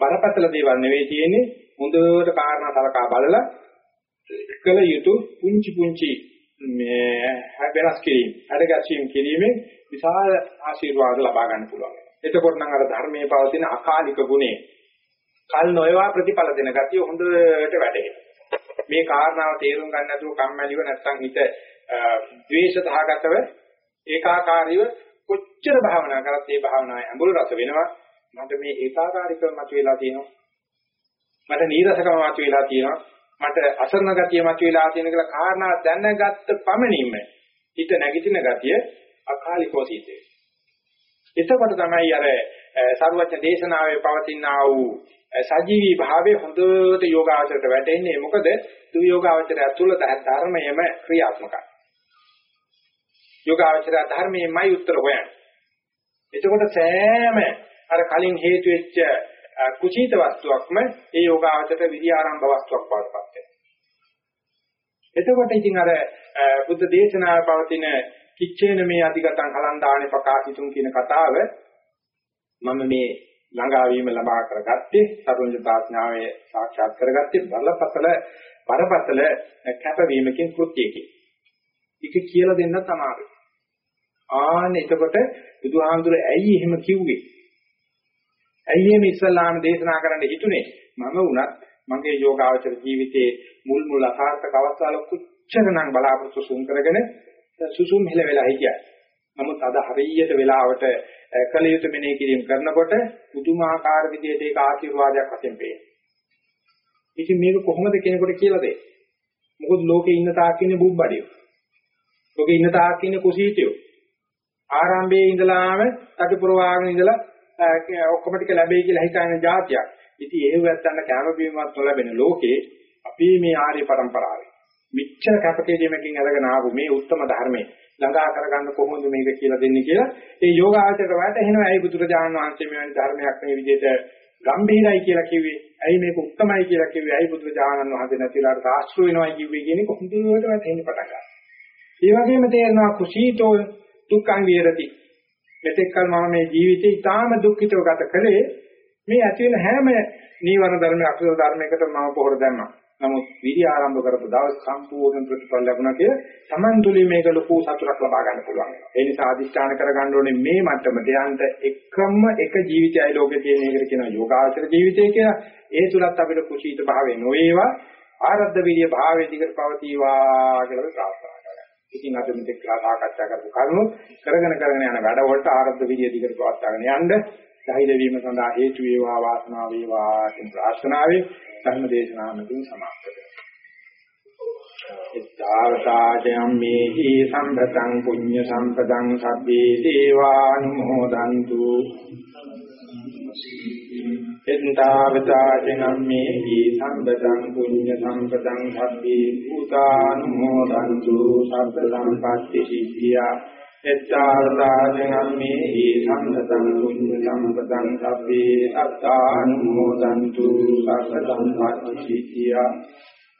බරපතල දේවල් නෙවෙයි තියෙන්නේ. හොඳට කාරණා සලකා බලලා කළ යුතු පුංචි පුංචි මේ වෙනස් කිරීම, අඩගැසීම් කිරීමෙන් විශාල ආශිර්වාද ලබා ගන්න පුළුවන්. එතකොට නම් අර ධර්මයේ පවතින අකාලික ගුණේ කල් නොයවා ප්‍රතිඵල දෙන ගතිය හොඳට වැටහෙනවා. මේ කාරණාව තේරුම් ගන්න නැතුව කම්මැලිව නැත්නම් හිත ද්වේෂ සහගතව ඒකාකාරීව කොච්චර භාවනා කරත් මේ භාවනාවේ අඹුල් රස වෙනවා. මට මේ ඒකාකාරීකම මතුවලා තියෙනවා. මට නීරසකම මතුවලා තියෙනවා. මට අසරණ ගතිය මතුවලා තියෙන කියලා කාරණා දැනගත්ත පමණින්ම හිත නැගිටින ගතිය අකාලිකව සිද්ධ එතකොට තමයි අර සරුවචන දේශනාවේ පවතිනා වූ සජීවී භාවයේ හොඳට යෝගාචරයට වැටෙන්නේ මොකද දු යෝගාචරය තුළ ධර්මයේම ක්‍රියාත්මකයි යෝගාචර ධර්මයේමයි උත්තර හොයන්නේ. එතකොට සෑම අර කලින් හේතු වෙච්ච කුසීත වස්තුවක්ම ඒ යෝගාචරයට විදි ආරම්භ වස්තුවක් වඩපත් වෙනවා. එතකොට ඉතින් අර බුද්ධ දේශනාවේ පවතින කිච්චේන මේ අධිගතං හලන්දානේ ප්‍රකාශිතුම් කියන කතාව මම මේ ළඟාවීම ලබා කරගත්තේ සර්වඥතා ඥානයේ සාක්ෂාත් කරගත්තේ බලපතල බරපතල කැපවීමකින් කෘත්‍යයකින්. ඒක කියලා දෙන්න තමයි. ආන්න එතකොට බුදුහාමුදුර ඇයි එහෙම කිව්වේ? ඇයි එහෙම ඉස්ලාම දේශනා කරන්න හිතුනේ? මම වුණත් මගේ යෝගාවචර ජීවිතයේ මුල් මුල් අසාර්ථක අවස්ථාවල කොච්චරනම් බලාපොරොත්තු සුන් කරගෙන සුසුම් හෙල වෙලා හිටියා. නමුත් අද හරියට වෙලාවට කල යුතු මෙනෙහි කිරීම කරනකොට පුදුමාකාර විදිහට ඒක ආශිර්වාදයක් වශයෙන් පේනවා. ඉතින් මේක කොහොමද කෙනෙකුට කියලා දෙන්නේ? මොකද ලෝකේ ඉන්න තාක් ඉන්නේ බුබ්බඩියෝ. ලෝකේ ඉන්න තාක් ඉන්නේ කුසීතයෝ. ආරම්භයේ ඉඳලාම අටපුරවාගෙන ඉඳලා ඔක්කොම ටික ලැබෙයි කියලා හිතන જાතියක්. ඉතින් එහෙම නැත්තන කැම බීමවත් නොලැබෙන ලෝකේ අපි මේ ආර්ය પરම්පරාවේ මිච්ඡර කැපකිරීමකින් අරගෙන ආපු මේ උත්තර ධර්මයේ ළඟා කරගන්න කොහොමද මේක කියලා දෙන්නේ කියලා ඒ යෝගාචරයට වැටෙනවා ඇයි බුදුරජාණන් වහන්සේ මෙවැනි ධර්මයක් මේ විදිහට ගම්භීරයි කියලා කිව්වේ ඇයි මේක උත්තමයි කියලා කිව්වේ ඇයි බුදුරජාණන් වහන්සේ නැතිලාට සාස්ත්‍ර වෙනවයි කිව්වේ කියන එක හොඳට වැටෙන්න පටන් ගන්නවා. ඒ වගේම තේරෙනවා කුසීතෝ දුක්ඛං විහෙරති. මෙතෙක් කල මම මේ ජීවිතේ ඊටාම දුක්ඛිතව ගත කළේ මේ ඇති වෙන හැම නීවරණ ධර්ම අකුසල ධර්මයකට මම පොහොර දැම්මා. නමුත් විරි ආරම්භ කරපු දවස් සම්පූර්ණ ප්‍රතිඵල ලැබුණා කිය Taman තුලින් මේක ලොකු සතුටක් ලබා ගන්න පුළුවන් වෙනවා. ඒ නිසා අදිෂ්ඨාන කරගන්න ඕනේ මේ මට්ටමට යන්න එකම එක ජීවිතයයි ලෝකේ තියෙන එකට කියනවා යෝගාචර ජීවිතය කියලා. ඒ තුලත් අපිට කුසීත භාවය නොවේවා ආරද්ධ විරිය භාවයේ දිගට පවතිවා කියලා ප්‍රාර්ථනා කරනවා. ඉතින් අද මෙතෙක් සාකච්ඡා කරපු කරුණු කරගෙන කරගෙන යන වැඩ වලට ආරද්ධ විරිය දිගට පවත්වාගෙන යන්න ධෛර්ය වීම සඳහා හේතු වේවා වාසනාව වේවා කියන ප්‍රාර්ථනාවෙන් ධර්ම දේශනාවකින් සමාප්ත කරනවා. ඉත්තාවතාජයම් මේහි සම්පතං පුඤ්ඤ සම්පතං සබ්බේ දේවානුමෝදන්තු. ඉත්තාවතාජයම් මේහි සම්පතං පුඤ්ඤ සම්පතං සබ්බේ භූතානුමෝදන්තු. සබ්බ සම්පත්‍ති සිද්ධියා. එත්තාරදාජනම්මේ සම්මතං කුඤ්ඤ සම්පතං සබ්බේ අත්තානුමෝදන්තු සබ්බ සම්පත්තිසියා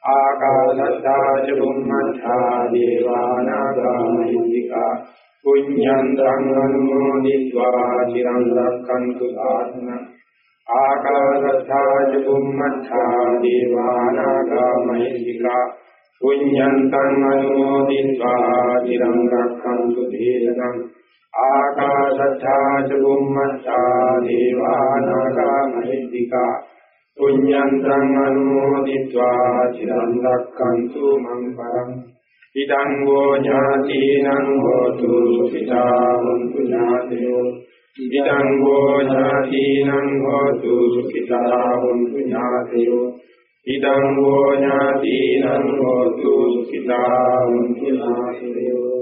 ආකාශත්තා ච බුම්මත්තා දේවානාගාමහිත්‍තිකා පුඤ්ඤං ධම්මනුමෝදිत्वा চিරං රක්ඛන්තු ආත්මං ආකාශත්තා ච බුම්මත්තා දේවානාගාමහිත්‍තිකා පුඤ්ඤන්තං අනුමෝදිत्वा চিරං රක්ඛන්තු දේශනං ආකාශත්තා ච බුම්මත්තා දේවානාගා මහිද්దికා පුඤ්ඤන්තං අනුමෝදිत्वा চিරං රක්ඛන්තු මං පරං ඉදං වූ ඥාතිනං හෝතු සුඛිතා හොන්තු ඥාතයෝ ඉදං වූ ඥාතිනං හෝතු සුඛිතා හොන්තු ඥාතයෝ ඉදං වූ ඥාතිනං හෝතු සුඛිතා වന്തു ඥාතයෝ